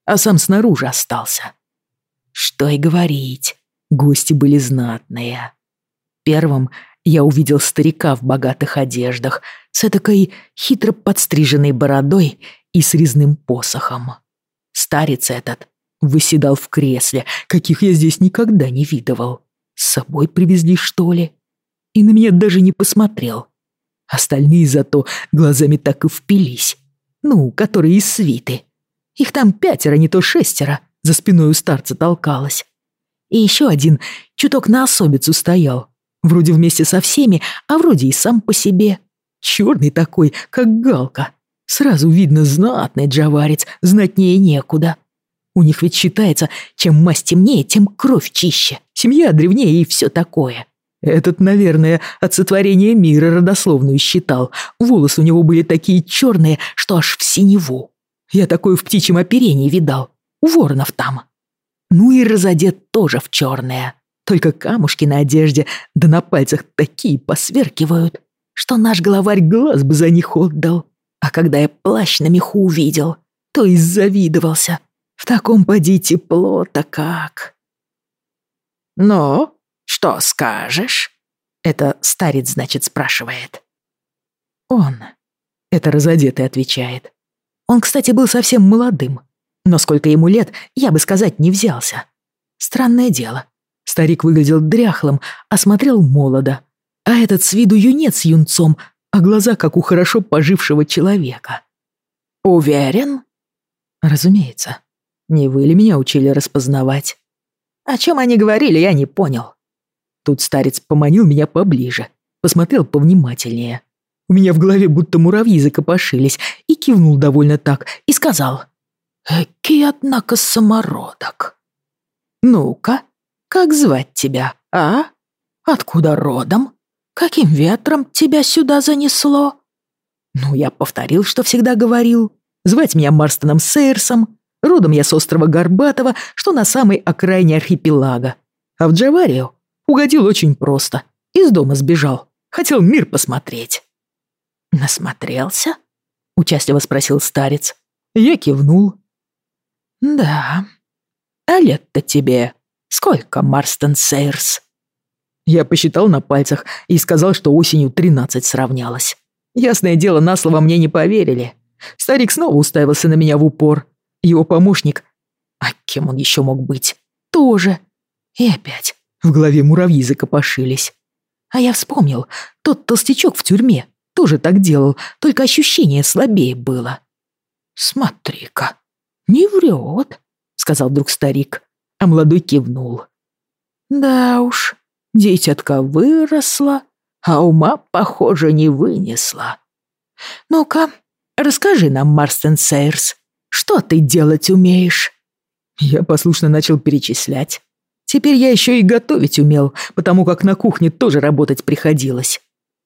[SPEAKER 2] а сам снаружи остался. Что и говорить, гости были знатные. Первым я увидел старика в богатых одеждах, с этакой хитро подстриженной бородой и с резным посохом. Старец этот выседал в кресле, каких я здесь никогда не видывал. С собой привезли, что ли? И на меня даже не посмотрел. Остальные зато глазами так и впились. Ну, которые из свиты. Их там пятеро, не то шестеро за спиной у старца толкалась. И еще один чуток на особицу стоял. Вроде вместе со всеми, а вроде и сам по себе. Черный такой, как галка. Сразу видно знатный джаварец, знатнее некуда. У них ведь считается, чем масть темнее, тем кровь чище, семья древнее и все такое. Этот, наверное, от сотворения мира родословную считал. Волосы у него были такие черные, что аж в синеву. Я такое в птичьем оперении видал. У воронов там. Ну и разодет тоже в черное. Только камушки на одежде да на пальцах такие посверкивают, что наш главарь глаз бы за них отдал. А когда я плащ на меху увидел, то и завидовался. В таком поди тепло-то как. «Ну, что скажешь?» Это старец, значит, спрашивает. «Он». Это разодетый отвечает. Он, кстати, был совсем молодым. Но сколько ему лет, я бы сказать не взялся. Странное дело. Старик выглядел дряхлым, а смотрел молодо. А этот с виду юнец юнцом, а глаза как у хорошо пожившего человека. «Уверен?» «Разумеется. Не вы ли меня учили распознавать?» «О чем они говорили, я не понял». Тут старец поманил меня поближе, посмотрел повнимательнее. У меня в голове будто муравьи закопошились, и кивнул довольно так, и сказал — Эки, однако, самородок. Ну-ка, как звать тебя, а? Откуда родом? Каким ветром тебя сюда занесло? Ну, я повторил, что всегда говорил. Звать меня Марстоном Сейерсом. Родом я с острова Горбатого, что на самой окраине архипелага. А в Джаварию угодил очень просто. Из дома сбежал. Хотел мир посмотреть. «Насмотрелся?» — участливо спросил старец. Я кивнул. «Да. А лет-то тебе сколько, Марстон Сейрс?» Я посчитал на пальцах и сказал, что осенью тринадцать сравнялось. Ясное дело, на слово мне не поверили. Старик снова уставился на меня в упор. Его помощник, а кем он еще мог быть, тоже. И опять в голове муравьи закопошились. А я вспомнил, тот толстячок в тюрьме тоже так делал, только ощущение слабее было. «Смотри-ка», «Не врет», — сказал вдруг старик, а молодой кивнул. «Да уж, дитятка выросла, а ума, похоже, не вынесла. Ну-ка, расскажи нам, Марстен Сейрс, что ты делать умеешь?» Я послушно начал перечислять. Теперь я еще и готовить умел, потому как на кухне тоже работать приходилось.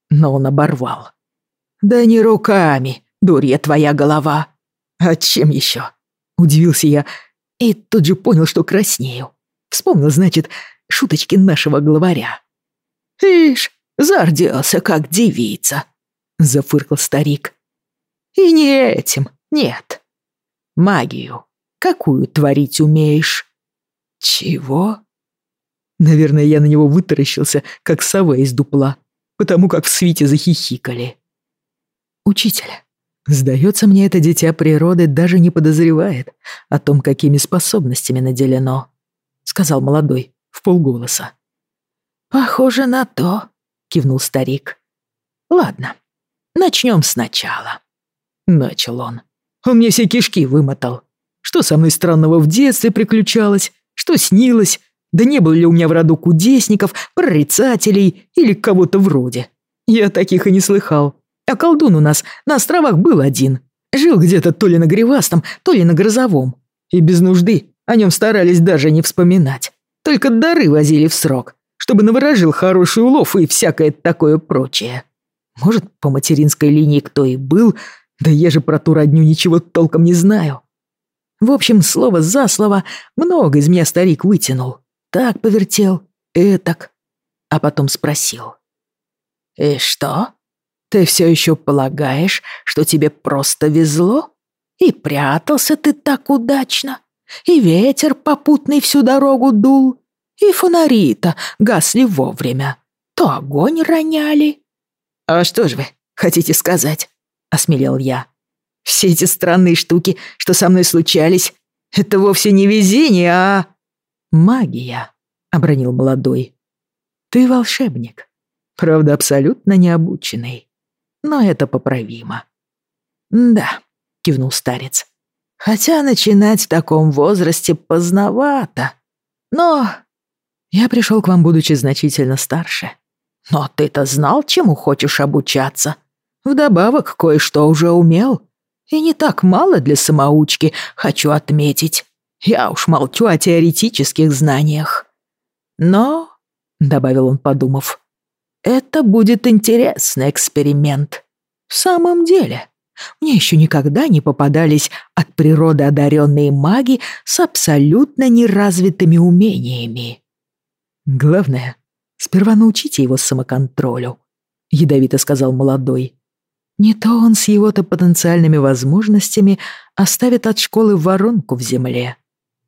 [SPEAKER 2] Но он оборвал. «Да не руками, дурья твоя голова. А чем еще? Удивился я и тут же понял, что краснею. Вспомнил, значит, шуточки нашего главаря. «Ишь, зарделся, как девица», — зафыркал старик. «И не этим, нет. Магию какую творить умеешь?» «Чего?» Наверное, я на него вытаращился, как сова из дупла, потому как в свите захихикали. «Учитель, Сдается мне, это дитя природы даже не подозревает о том, какими способностями наделено. сказал молодой в полголоса.
[SPEAKER 1] «Похоже на то», — кивнул старик. «Ладно, начнем сначала».
[SPEAKER 2] Начал он. Он мне все кишки вымотал. Что со мной странного в детстве приключалось? Что снилось? Да не было ли у меня в роду кудесников, прорицателей или кого-то вроде? Я таких и не слыхал. А колдун у нас на островах был один. Жил где-то то ли на Гривастом, то ли на Грозовом. И без нужды о нем старались даже не вспоминать. Только дары возили в срок, чтобы наворожил хороший улов и всякое такое прочее. Может, по материнской линии кто и был, да я же про ту родню ничего толком не знаю. В общем, слово за слово, много из меня старик вытянул. Так повертел, этак. А потом спросил.
[SPEAKER 1] «И что? Ты все еще полагаешь, что тебе просто везло? И прятался ты так удачно? И ветер попутный всю дорогу дул? И фонари-то гасли вовремя? То огонь роняли?»
[SPEAKER 2] «А что ж вы хотите сказать?» — осмелел я. Все эти странные штуки, что со мной случались, это вовсе не везение, а... Магия, — обронил молодой. Ты волшебник. Правда, абсолютно необученный. Но это поправимо.
[SPEAKER 1] Да, — кивнул старец. Хотя начинать в таком возрасте поздновато. Но
[SPEAKER 2] я пришел к вам, будучи значительно старше.
[SPEAKER 1] Но ты-то знал, чему хочешь обучаться. Вдобавок, кое-что уже умел. И не так мало для самоучки, хочу отметить. Я уж молчу о теоретических знаниях. Но, — добавил он, подумав, — это будет интересный эксперимент. В самом деле, мне еще никогда не попадались от природы одаренные маги с абсолютно неразвитыми умениями.
[SPEAKER 2] Главное, сперва научите его самоконтролю, — ядовито сказал молодой. Не то он с его-то потенциальными возможностями оставит от школы воронку в земле.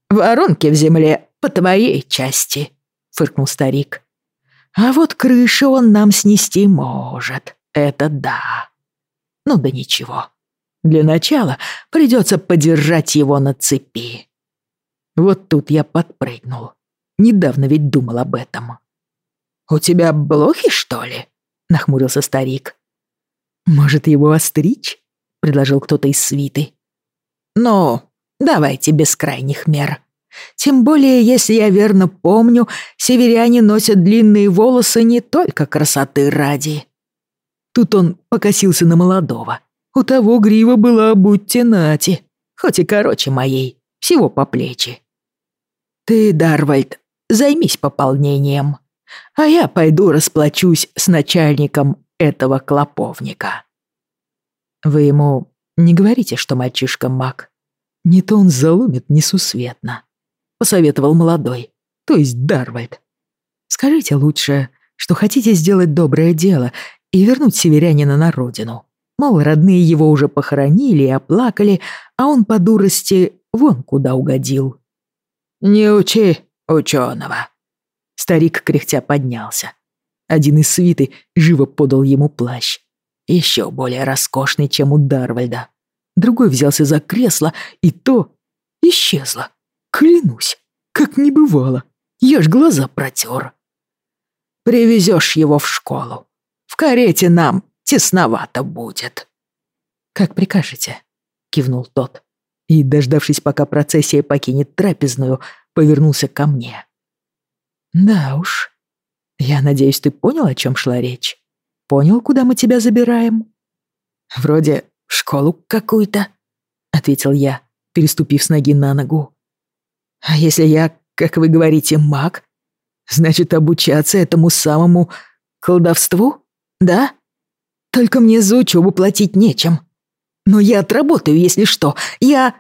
[SPEAKER 1] «Воронки в земле по твоей части», — фыркнул старик. «А вот крышу он нам снести может, это да. Ну да ничего. Для начала придется подержать его на цепи». Вот тут я подпрыгнул. Недавно ведь думал об этом. «У тебя блохи, что ли?» — нахмурился старик.
[SPEAKER 2] «Может, его остричь?» — предложил кто-то из свиты.
[SPEAKER 1] «Ну, давайте без крайних мер. Тем более, если я верно помню, северяне носят длинные волосы не только красоты ради».
[SPEAKER 2] Тут он покосился на молодого. У того грива была будьте нати, хоть и короче моей, всего по плечи.
[SPEAKER 1] «Ты, Дарвальд, займись пополнением, а я пойду расплачусь с начальником этого клоповника.
[SPEAKER 2] Вы ему не говорите, что мальчишка маг. Не то он заломит несусветно, посоветовал молодой, то есть Дарвальд. Скажите лучше, что хотите сделать доброе дело и вернуть северянина на родину. Мол, родные его уже похоронили и оплакали, а он по дурости вон куда угодил.
[SPEAKER 1] «Не учи ученого!»
[SPEAKER 2] Старик кряхтя поднялся. Один из свиты живо подал ему плащ. Еще более роскошный, чем у Дарвальда. Другой взялся за кресло, и то исчезло. Клянусь, как не бывало. Я ж глаза протер.
[SPEAKER 1] Привезешь его в школу. В карете нам тесновато будет.
[SPEAKER 2] Как прикажете, кивнул тот. И, дождавшись, пока процессия покинет трапезную, повернулся ко мне. Да уж, я надеюсь, ты понял, о чем шла речь? Понял, куда мы тебя забираем?
[SPEAKER 1] Вроде школу какую-то, ответил я, переступив с ноги на ногу. А если я, как вы говорите, маг, значит, обучаться этому самому колдовству, да? Только мне за учебу платить нечем. Но я отработаю, если что. Я...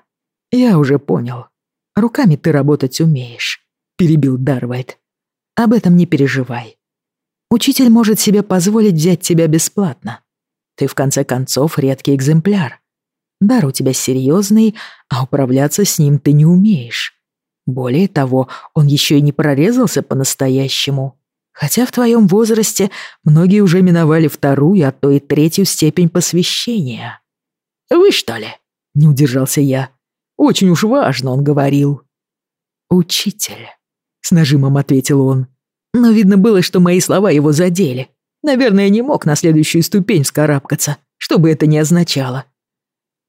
[SPEAKER 2] Я уже понял. Руками ты работать умеешь, перебил Дарвальд. Об этом не переживай. Учитель может себе позволить взять тебя бесплатно. Ты, в конце концов, редкий экземпляр. Дар у тебя серьезный, а управляться с ним ты не умеешь. Более того, он еще и не прорезался по-настоящему. Хотя в твоем возрасте многие уже миновали вторую, а то и третью степень посвящения.
[SPEAKER 1] «Вы что ли?» — не удержался я. Очень уж важно, он говорил.
[SPEAKER 2] «Учитель». с нажимом ответил он. Но видно было, что мои слова его задели. Наверное, не мог на следующую ступень вскарабкаться, что бы это ни означало.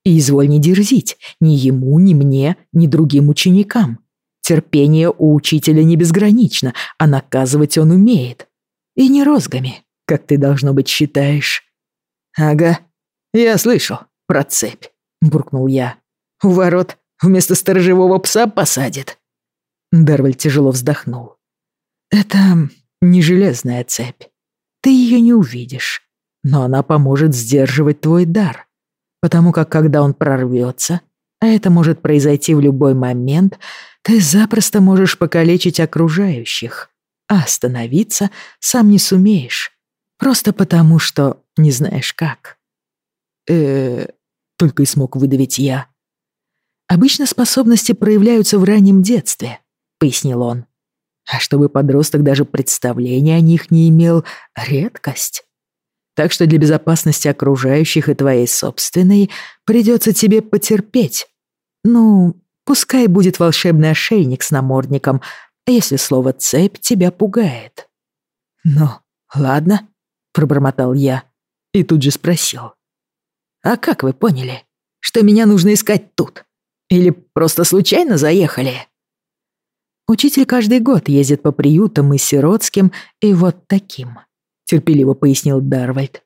[SPEAKER 2] Изволь не дерзить ни ему, ни мне, ни другим ученикам. Терпение у учителя не безгранично, а наказывать он умеет. И не розгами, как ты, должно быть, считаешь. «Ага, я слышал про цепь», — буркнул я. «У ворот вместо сторожевого пса посадит». Дарваль тяжело вздохнул. «Это не железная цепь. Ты ее не увидишь, но она поможет сдерживать твой дар, потому как когда он прорвется, а это может произойти в любой момент, ты запросто можешь покалечить окружающих, а остановиться сам не сумеешь, просто потому что не знаешь как. э только и смог выдавить я. Обычно способности проявляются в раннем детстве, пояснил он. А чтобы подросток даже представления о них не имел — редкость. Так что для безопасности окружающих и твоей собственной придется тебе потерпеть. Ну, пускай будет волшебный ошейник с намордником, если слово «цепь» тебя пугает. «Ну, ладно», — пробормотал я и тут же спросил. «А как вы поняли, что меня нужно искать тут? Или просто случайно заехали?» Учитель каждый год ездит по приютам и сиротским, и вот таким, терпеливо пояснил Дарвальд.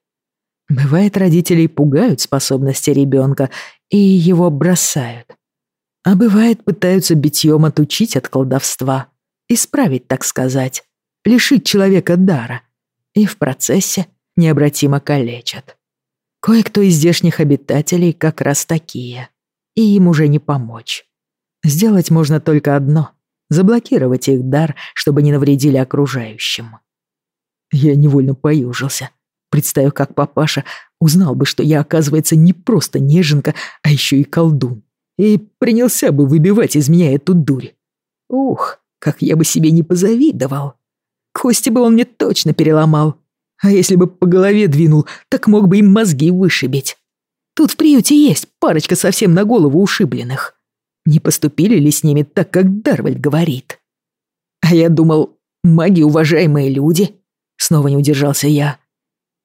[SPEAKER 2] Бывает, родителей пугают способности ребенка и его бросают. А бывает, пытаются битьем отучить от колдовства, исправить, так сказать, лишить человека дара, и в процессе необратимо калечат. Кое-кто из здешних обитателей как раз такие, и им уже не помочь. Сделать можно только одно — заблокировать их дар, чтобы не навредили окружающим. Я невольно поюжился, представив, как папаша узнал бы, что я, оказывается, не просто неженка, а еще и колдун, и принялся бы выбивать из меня эту дурь. Ух, как я бы себе не позавидовал. Кости бы он мне точно переломал. А если бы по голове двинул, так мог бы им мозги вышибить. Тут в приюте есть парочка совсем на голову ушибленных. Не поступили ли с ними так, как Дарвальд говорит? А я думал, маги уважаемые люди. Снова не удержался я.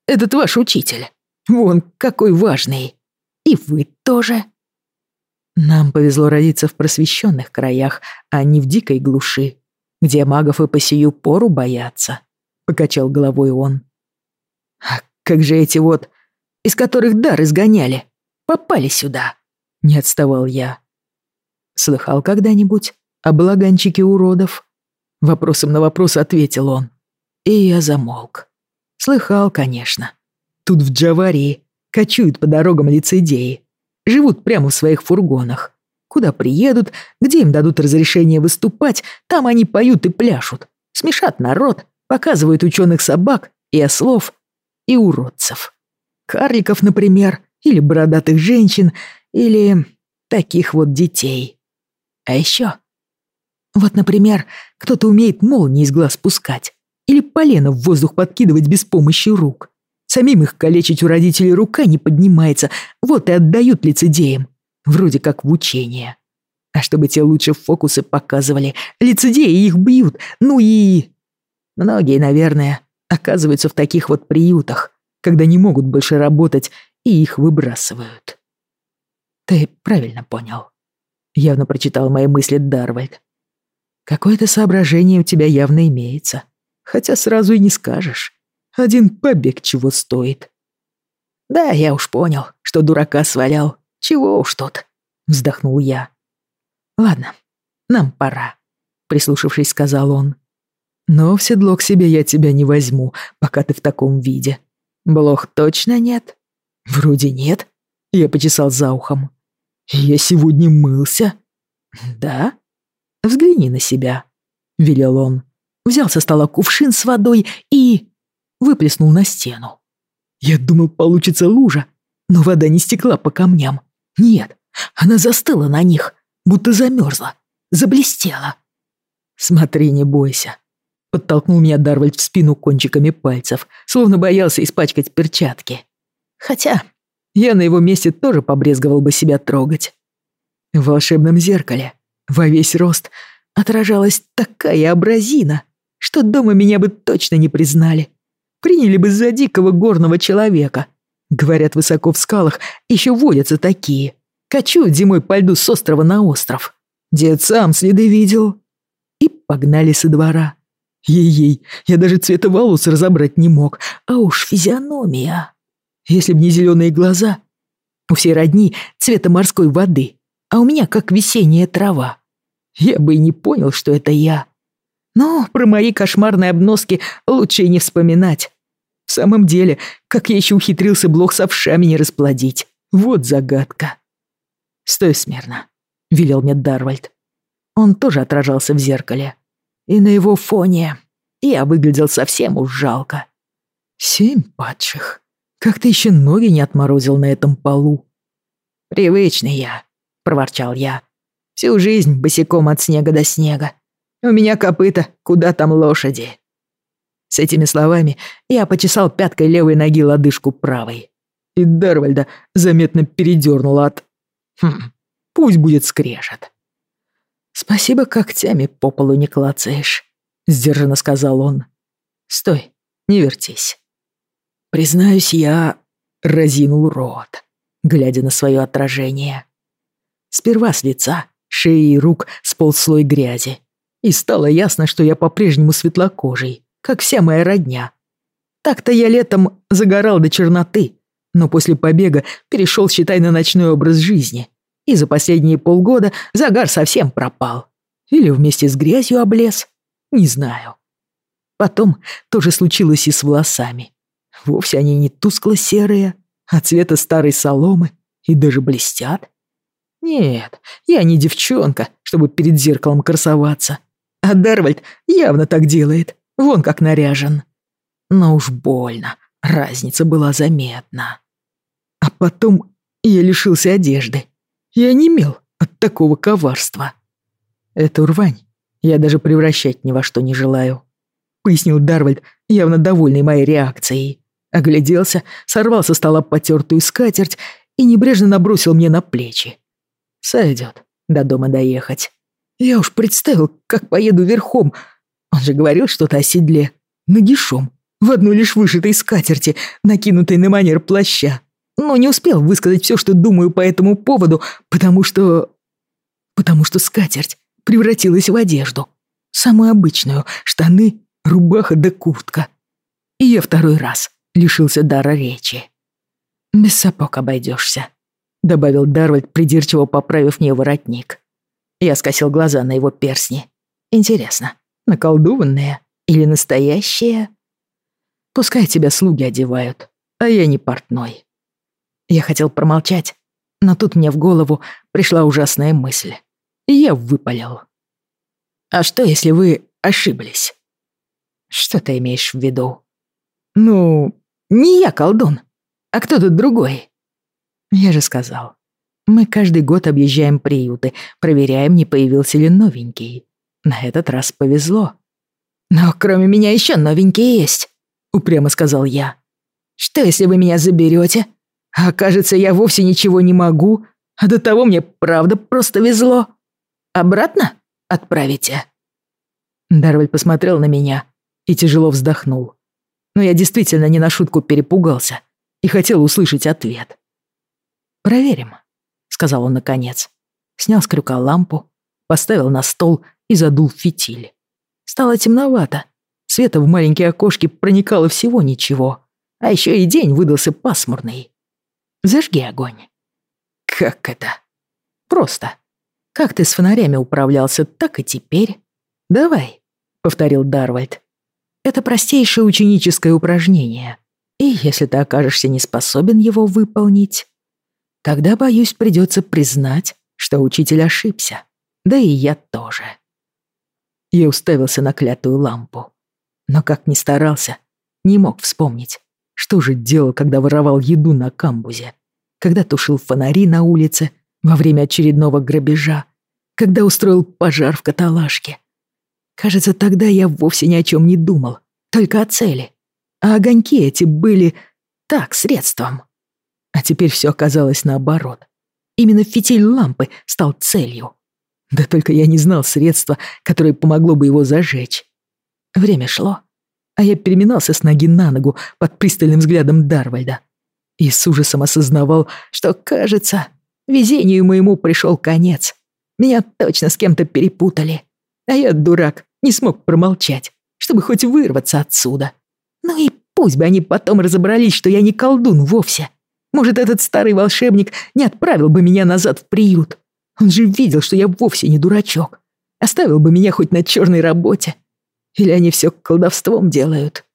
[SPEAKER 2] Этот ваш учитель. Вон, какой важный. И вы тоже. Нам повезло родиться в просвещенных краях, а не в дикой глуши, где магов и по сию пору боятся. Покачал головой он. А как же эти вот, из которых дар изгоняли, попали сюда? Не отставал я. Слыхал когда-нибудь о благанчике уродов? Вопросом на вопрос ответил он. И я замолк. Слыхал, конечно. Тут в Джаварии кочуют по дорогам лицедеи. Живут прямо в своих фургонах. Куда приедут, где им дадут разрешение выступать, там они поют и пляшут. Смешат народ, показывают ученых собак и ослов, и уродцев. Карликов, например, или бородатых женщин, или таких вот детей. А еще... Вот, например, кто-то умеет молнии из глаз пускать или полено в воздух подкидывать без помощи рук. Самим их калечить у родителей рука не поднимается, вот и отдают лицедеям, вроде как в учение. А чтобы те лучше фокусы показывали, лицедеи их бьют, ну и... Многие, наверное, оказываются в таких вот приютах, когда не могут больше работать и их выбрасывают. Ты правильно понял. Явно прочитал мои мысли Дарвальд. Какое-то соображение у тебя явно имеется. Хотя сразу и не скажешь. Один побег чего стоит. Да, я уж понял, что дурака свалял. Чего уж тут. Вздохнул я. Ладно, нам пора. Прислушавшись, сказал он. Но в седло к себе я тебя не возьму, пока ты в таком виде. Блох точно нет? Вроде нет. Я почесал за ухом. «Я сегодня мылся?» «Да?» «Взгляни на себя», — велел он. Взял со стола кувшин с водой и... выплеснул на стену. Я думал, получится лужа, но вода не стекла по камням. Нет, она застыла на них, будто замерзла, заблестела. «Смотри, не бойся», — подтолкнул меня Дарвальд в спину кончиками пальцев, словно боялся испачкать перчатки. Хотя я на его месте тоже побрезговал бы себя трогать. В волшебном зеркале, во весь рост,
[SPEAKER 1] отражалась такая образина, что дома меня бы точно не признали. Приняли бы за дикого горного человека. Говорят, высоко в скалах еще водятся такие. Кочуют зимой по льду с острова на остров. Дед сам следы видел. И погнали со двора. Ей-ей, я даже цвета волос разобрать не мог, а уж физиономия. Если б не зеленые глаза, у всей родни цвета морской воды, а у меня как весенняя трава. Я бы и не понял, что это я. Но про мои кошмарные обноски лучше не вспоминать. В самом деле, как я еще ухитрился блох с овшами не расплодить. Вот загадка. «Стой смирно», — велел мне Дарвальд. Он тоже отражался в зеркале. И на его фоне я выглядел совсем уж жалко. Семь падших. Как ты еще ноги не отморозил на этом полу? Привычный я, проворчал я. Всю жизнь босиком от снега до снега. У меня копыта, куда там лошади. С этими словами я почесал пяткой левой ноги лодыжку правой. И Дарвальда заметно передернула от... Хм, пусть будет скрежет. «Спасибо, когтями по полу не клацаешь», — сдержанно сказал он. «Стой, не вертись». Признаюсь, я разинул рот, глядя на свое отражение. Сперва с лица, шеи и рук сполз слой грязи, и стало ясно, что я по-прежнему светлокожий, как вся моя родня. Так-то я летом загорал до черноты, но после побега перешел, считай, на ночной образ жизни, и за последние полгода загар совсем пропал. Или вместе с грязью облез, не знаю. Потом то же случилось и с волосами. Вовсе они не тускло-серые, а цвета старой соломы и даже блестят. Нет, я не девчонка, чтобы перед зеркалом красоваться. А Дарвальд явно так делает, вон как наряжен. Но уж больно, разница была заметна. А потом я лишился одежды. Я не имел от такого коварства. Эту рвань я даже превращать ни во что не желаю, пояснил Дарвальд, явно довольный моей реакцией. Огляделся, сорвал со стола потертую скатерть и небрежно набросил мне на плечи. Сойдет до дома доехать. Я уж представил, как поеду верхом. Он же говорил что-то о седле. Нагишом. В одной лишь вышитой скатерти, накинутой на манер плаща. Но не успел высказать все, что думаю по этому поводу, потому что... Потому что скатерть превратилась в одежду. Самую обычную. Штаны, рубаха да куртка. И я второй раз лишился дара речи. «Без сапог обойдешься», — добавил Дарвальд, придирчиво поправив мне воротник. Я скосил глаза на его персни. «Интересно, наколдованные или настоящие?» «Пускай тебя слуги одевают, а я не портной». Я хотел промолчать, но тут мне в голову пришла ужасная мысль. И я выпалил. «А что, если вы ошиблись?» «Что ты имеешь в виду?» «Ну, не я колдун, а кто-то другой. Я же сказал. Мы каждый год объезжаем приюты, проверяем, не появился ли новенький. На этот раз повезло. Но кроме меня еще новенькие есть, упрямо сказал я. Что, если вы меня заберете? А кажется, я вовсе ничего не могу, а до того мне правда просто везло. Обратно отправите?» Дарваль посмотрел на меня и тяжело вздохнул но я действительно не на шутку перепугался и хотел услышать ответ. «Проверим», — сказал он наконец. Снял с крюка лампу, поставил на стол и задул фитиль. Стало темновато. Света в маленькие окошки проникало всего ничего. А еще и день выдался пасмурный. Зажги огонь. Как это? Просто. Как ты с фонарями управлялся, так и теперь. Давай, повторил Дарвальд. Это простейшее ученическое упражнение, и если ты окажешься не способен его выполнить, тогда, боюсь, придется признать, что учитель ошибся. Да и я тоже. Я уставился на клятую лампу. Но как ни старался, не мог вспомнить, что же делал, когда воровал еду на камбузе, когда тушил фонари на улице во время очередного грабежа, когда устроил пожар в каталажке, Кажется, тогда я вовсе ни о чем не думал, только о цели. А огоньки эти были так, средством. А теперь все оказалось наоборот. Именно фитиль лампы стал целью.
[SPEAKER 2] Да только я не знал средства, которое помогло бы его зажечь. Время шло, а я переминался с ноги на ногу под пристальным взглядом Дарвальда и с ужасом осознавал, что, кажется, везению моему пришел конец. Меня точно с кем-то перепутали. А я, дурак, не смог промолчать, чтобы хоть вырваться отсюда. Ну и пусть бы они потом разобрались, что я не колдун вовсе. Может, этот старый волшебник не отправил бы меня назад в приют. Он же видел, что я вовсе не дурачок. Оставил бы меня хоть на черной работе. Или они все колдовством делают.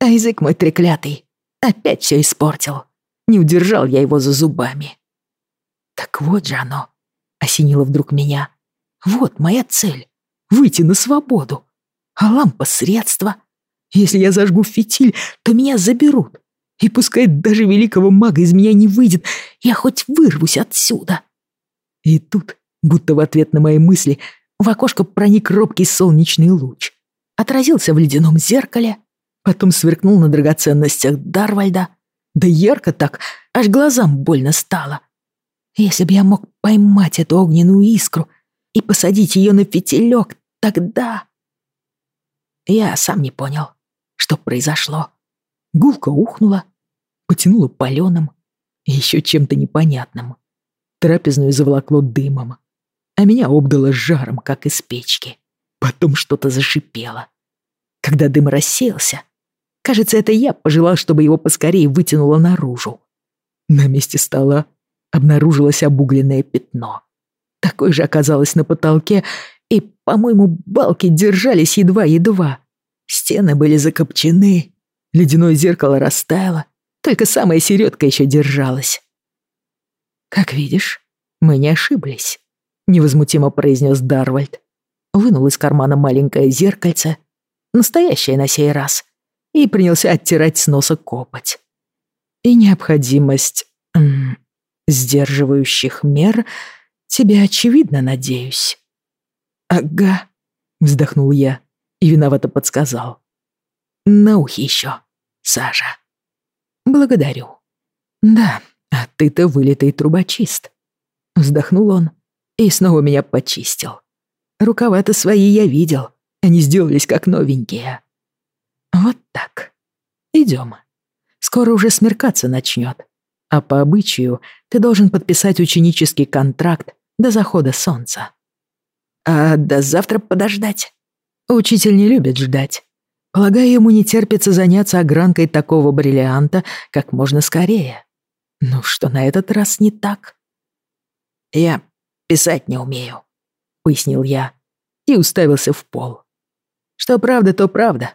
[SPEAKER 2] А язык мой треклятый опять все испортил. Не удержал я его за зубами. Так вот же оно, осенило вдруг меня. Вот моя цель — выйти на свободу. А лампа — средство. Если я зажгу фитиль, то меня заберут. И пускай даже великого мага из меня не выйдет, я хоть вырвусь отсюда. И тут, будто в ответ на мои мысли, в окошко проник робкий солнечный луч отразился в ледяном зеркале, потом сверкнул на драгоценностях Дарвальда. Да ярко так, аж глазам больно стало. Если бы я мог поймать эту огненную искру и посадить ее на фитилек, тогда... Я сам не понял, что произошло. Гулка ухнула, потянула паленым и еще чем-то непонятным. Трапезную заволокло дымом, а меня обдало жаром, как из печки. Потом что-то зашипело. Когда дым рассеялся, кажется, это я пожелал, чтобы его поскорее вытянуло наружу. На месте стола обнаружилось обугленное пятно. Такое же оказалось на потолке, и, по-моему, балки держались едва-едва. Стены были закопчены, ледяное зеркало растаяло, только самая середка еще держалась. «Как видишь, мы не ошиблись», — невозмутимо произнес Дарвальд вынул из кармана маленькое зеркальце, настоящее на сей раз, и принялся оттирать с носа копоть. И необходимость м, сдерживающих мер тебе очевидно, надеюсь. Ага, вздохнул я и виновато подсказал. На ухе еще, Саша. Благодарю. Да, а ты-то вылитый трубочист. Вздохнул он и снова меня почистил. Рукава-то свои я видел. Они сделались как новенькие. Вот так. Идем. Скоро уже смеркаться начнет. А по обычаю ты должен подписать ученический контракт до захода солнца. А до завтра подождать? Учитель не любит ждать. Полагаю, ему не терпится заняться огранкой такого бриллианта как можно скорее. Ну что на этот раз не так? Я писать не умею пояснил я и уставился в пол. Что правда, то правда.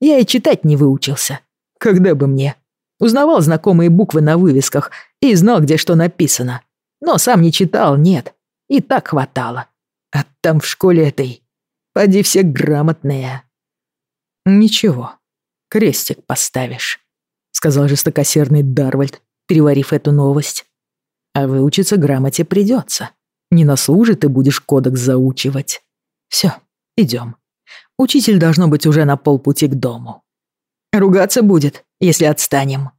[SPEAKER 2] Я и читать не выучился. Когда бы мне. Узнавал знакомые буквы на вывесках и знал, где что написано. Но сам не читал, нет. И так хватало. А там в школе этой... Поди все грамотные. Ничего, крестик поставишь, сказал жестокосердный Дарвальд, переварив эту новость. А выучиться грамоте придется. Не на службе ты будешь кодекс заучивать. Все, идем. Учитель должно быть уже на полпути к дому. Ругаться будет, если отстанем.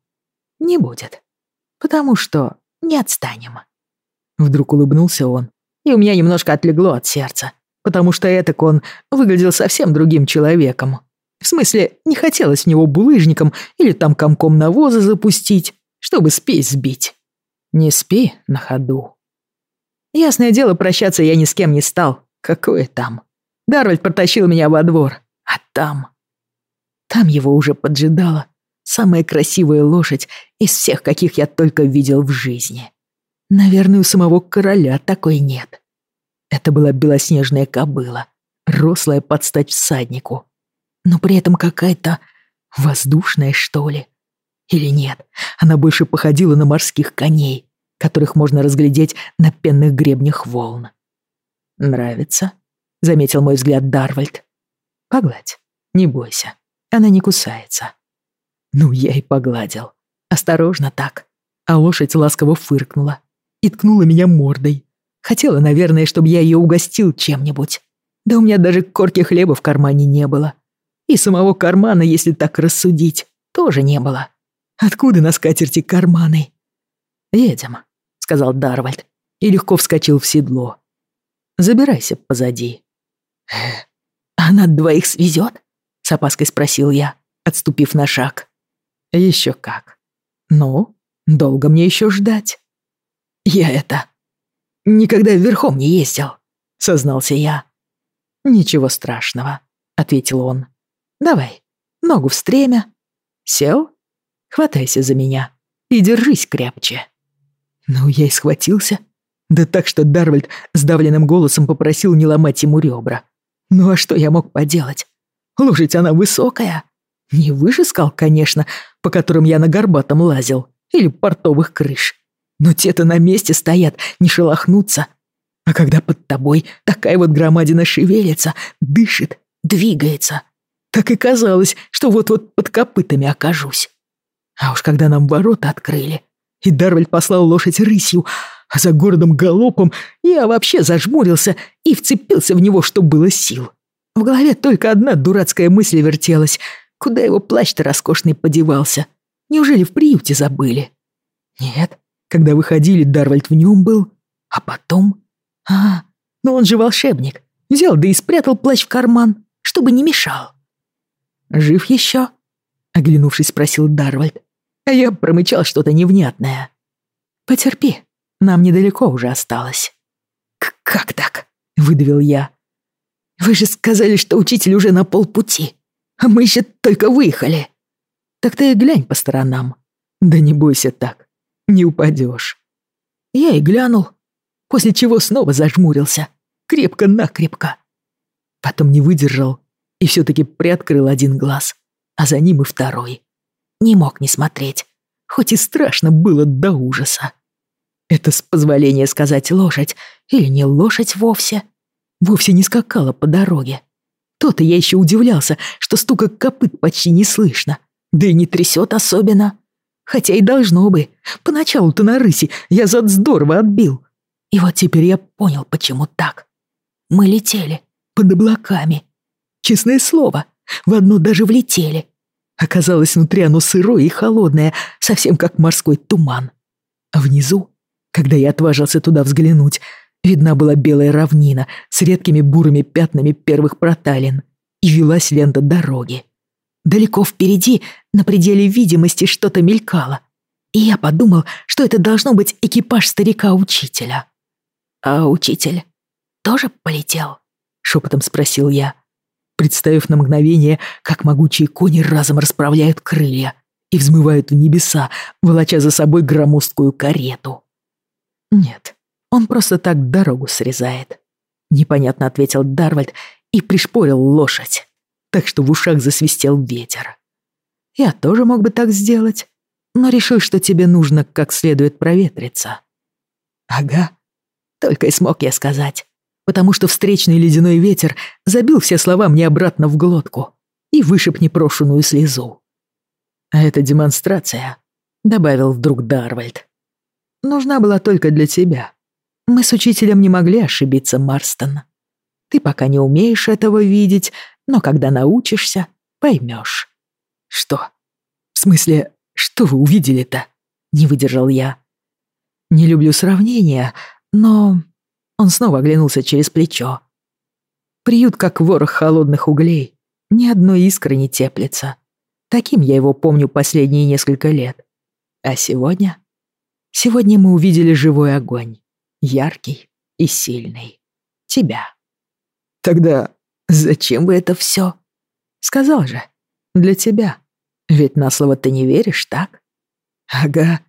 [SPEAKER 2] Не будет. Потому что не отстанем. Вдруг улыбнулся он, и у меня немножко отлегло от сердца, потому что этак он выглядел совсем другим человеком. В смысле, не хотелось в него булыжником или там комком навоза запустить, чтобы спесь сбить. Не спи на ходу. Ясное дело, прощаться я ни с кем не стал. Какое там? Дарвальд протащил меня во двор. А там... Там его уже поджидала самая красивая лошадь из всех, каких я только видел в жизни. Наверное, у самого короля такой нет. Это была белоснежная кобыла, рослая под стать всаднику. Но при этом какая-то воздушная, что ли. Или нет, она больше походила на морских коней, которых можно разглядеть на пенных гребнях волн. «Нравится?» — заметил мой взгляд Дарвальд. «Погладь, не бойся, она не кусается». Ну, я и погладил. Осторожно так. А лошадь ласково фыркнула и ткнула меня мордой. Хотела, наверное, чтобы я ее угостил чем-нибудь. Да у меня даже корки хлеба в кармане не было. И самого кармана, если так рассудить, тоже не было. Откуда на скатерти карманы? Едем сказал Дарвальд и легко вскочил в седло.
[SPEAKER 1] Забирайся позади». «Э, она двоих свезет?» — с опаской спросил я, отступив на шаг. «Еще как. Ну, долго мне еще ждать?» «Я это... никогда верхом не ездил», — сознался я. «Ничего страшного», — ответил он. «Давай, ногу в стремя. Сел? Хватайся за меня и держись крепче». Ну, я и схватился. Да так, что Дарвальд сдавленным голосом попросил не ломать ему ребра. Ну а что я мог поделать? Лужить она высокая. Не выше скал, конечно, по которым я на горбатом лазил, или портовых крыш. Но те-то на месте стоят, не шелохнутся. А когда под тобой такая вот громадина шевелится, дышит, двигается, так и казалось, что вот-вот под копытами окажусь. А уж когда нам ворота открыли, и Дарвальд послал лошадь рысью, а за городом галопом я вообще зажмурился и вцепился в него, что было сил. В голове только одна дурацкая мысль вертелась. Куда его плащ-то роскошный подевался? Неужели в приюте забыли? Нет, когда выходили, Дарвальд в нем был. А потом... А, ну он же волшебник. Взял да и спрятал плащ в карман, чтобы не мешал. «Жив еще?» — оглянувшись, спросил Дарвальд. А я промычал что-то невнятное. «Потерпи, нам недалеко уже осталось». «Как так?» — выдавил я. «Вы же сказали, что учитель уже на полпути, а мы еще только выехали». «Так ты и глянь по сторонам. Да не бойся так, не упадешь». Я и глянул, после чего снова зажмурился, крепко-накрепко. Потом не выдержал и все-таки приоткрыл один глаз, а за ним и второй. Не мог не смотреть, хоть и страшно было до ужаса. Это с позволения сказать лошадь, или не лошадь вовсе, вовсе не скакала по дороге. То-то я еще удивлялся, что стука копыт почти не слышно, да и не трясет особенно. Хотя и должно бы. Поначалу-то на рыси я зад здорово отбил. И вот теперь я понял, почему так. Мы летели под облаками. Честное слово, в одно даже влетели. Оказалось, внутри оно сырое и холодное, совсем как морской туман. А внизу когда я отважился туда взглянуть, видна была белая равнина с редкими бурыми пятнами первых проталин, и велась лента дороги. Далеко впереди, на пределе видимости, что-то мелькало, и я подумал, что это должно быть экипаж старика-учителя. «А учитель тоже полетел?» — шепотом спросил я, представив на мгновение, как могучие кони разом расправляют крылья и взмывают в небеса, волоча за собой громоздкую карету. «Нет, он просто так дорогу срезает», — непонятно ответил Дарвальд и пришпорил лошадь, так что в ушах засвистел ветер. «Я тоже мог бы так сделать, но решил, что тебе нужно как следует проветриться». «Ага», — только и смог я сказать, потому что встречный ледяной ветер забил все слова мне обратно в глотку и вышиб непрошенную слезу. «А это демонстрация», — добавил вдруг Дарвальд нужна была только для тебя. Мы с учителем не могли ошибиться, Марстон. Ты пока не умеешь этого видеть, но когда научишься, поймешь. Что? В смысле, что вы увидели-то? Не выдержал я. Не люблю сравнения, но... Он снова оглянулся через плечо. Приют, как ворох холодных углей. Ни одной искры не теплится. Таким я его помню последние несколько лет. А сегодня Сегодня мы увидели живой огонь. Яркий и сильный. Тебя. Тогда зачем вы это все? Сказал же. Для тебя. Ведь на слово ты не веришь, так? Ага.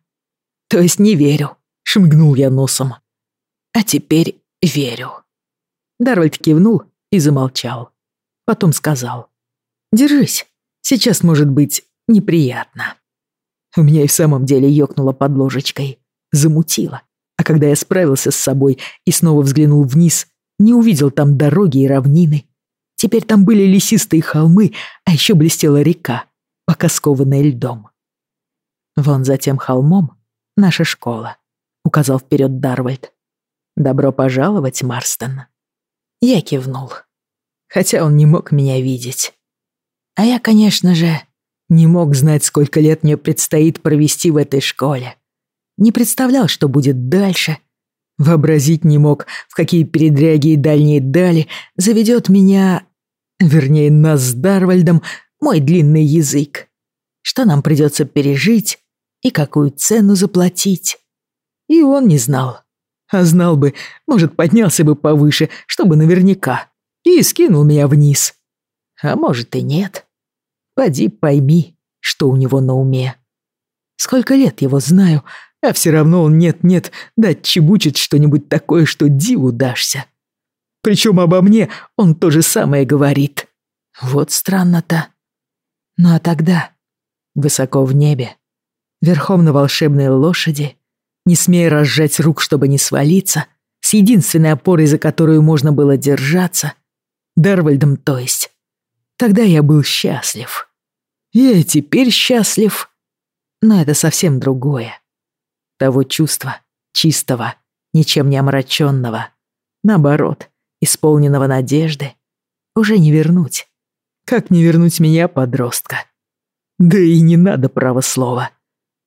[SPEAKER 1] То есть не верю. Шмыгнул я носом. А теперь верю. Дарвальд кивнул и замолчал. Потом сказал. Держись. Сейчас может быть неприятно. У меня и в самом деле ёкнуло под ложечкой. Замутило. А когда я справился с собой и снова взглянул вниз, не увидел там дороги и равнины. Теперь там были лесистые холмы, а еще блестела река, пока скованная льдом. «Вон за тем холмом наша школа», — указал вперед Дарвальд. «Добро пожаловать, Марстон». Я кивнул, хотя он не мог меня видеть. А я, конечно же, не мог знать, сколько лет мне предстоит провести в этой школе. Не представлял, что будет дальше. Вообразить не мог, в какие передряги и дальние дали заведет меня, вернее, нас с Дарвальдом, мой длинный язык. Что нам придется пережить и какую цену заплатить. И он не знал. А знал бы, может, поднялся бы повыше, чтобы наверняка, и скинул меня вниз. А может и нет. Поди пойми, что у него на уме. Сколько лет его знаю, а все равно он нет-нет, да чебучит что-нибудь такое, что диву дашься. Причем обо мне он то же самое говорит. Вот странно-то. Ну а тогда, высоко в небе, верхом на волшебной лошади, не смея разжать рук, чтобы не свалиться, с единственной опорой, за которую можно было держаться, Дарвальдом, то есть, тогда я был счастлив. Я и теперь счастлив, но это совсем другое. Того чувства, чистого, ничем не омраченного, наоборот, исполненного надежды, уже не вернуть. Как не вернуть меня, подростка? Да и не надо право слова.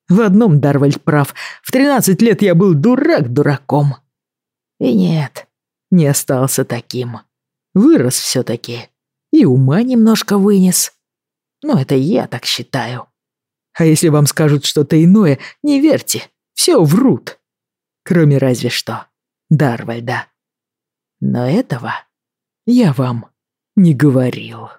[SPEAKER 1] В одном Дарвальд прав. В тринадцать лет я был дурак дураком. И нет, не остался таким. Вырос все-таки. И ума немножко вынес. Но это я так считаю. А если вам скажут что-то иное, не верьте, все врут. Кроме разве что Дарвальда. Но этого я вам не говорил.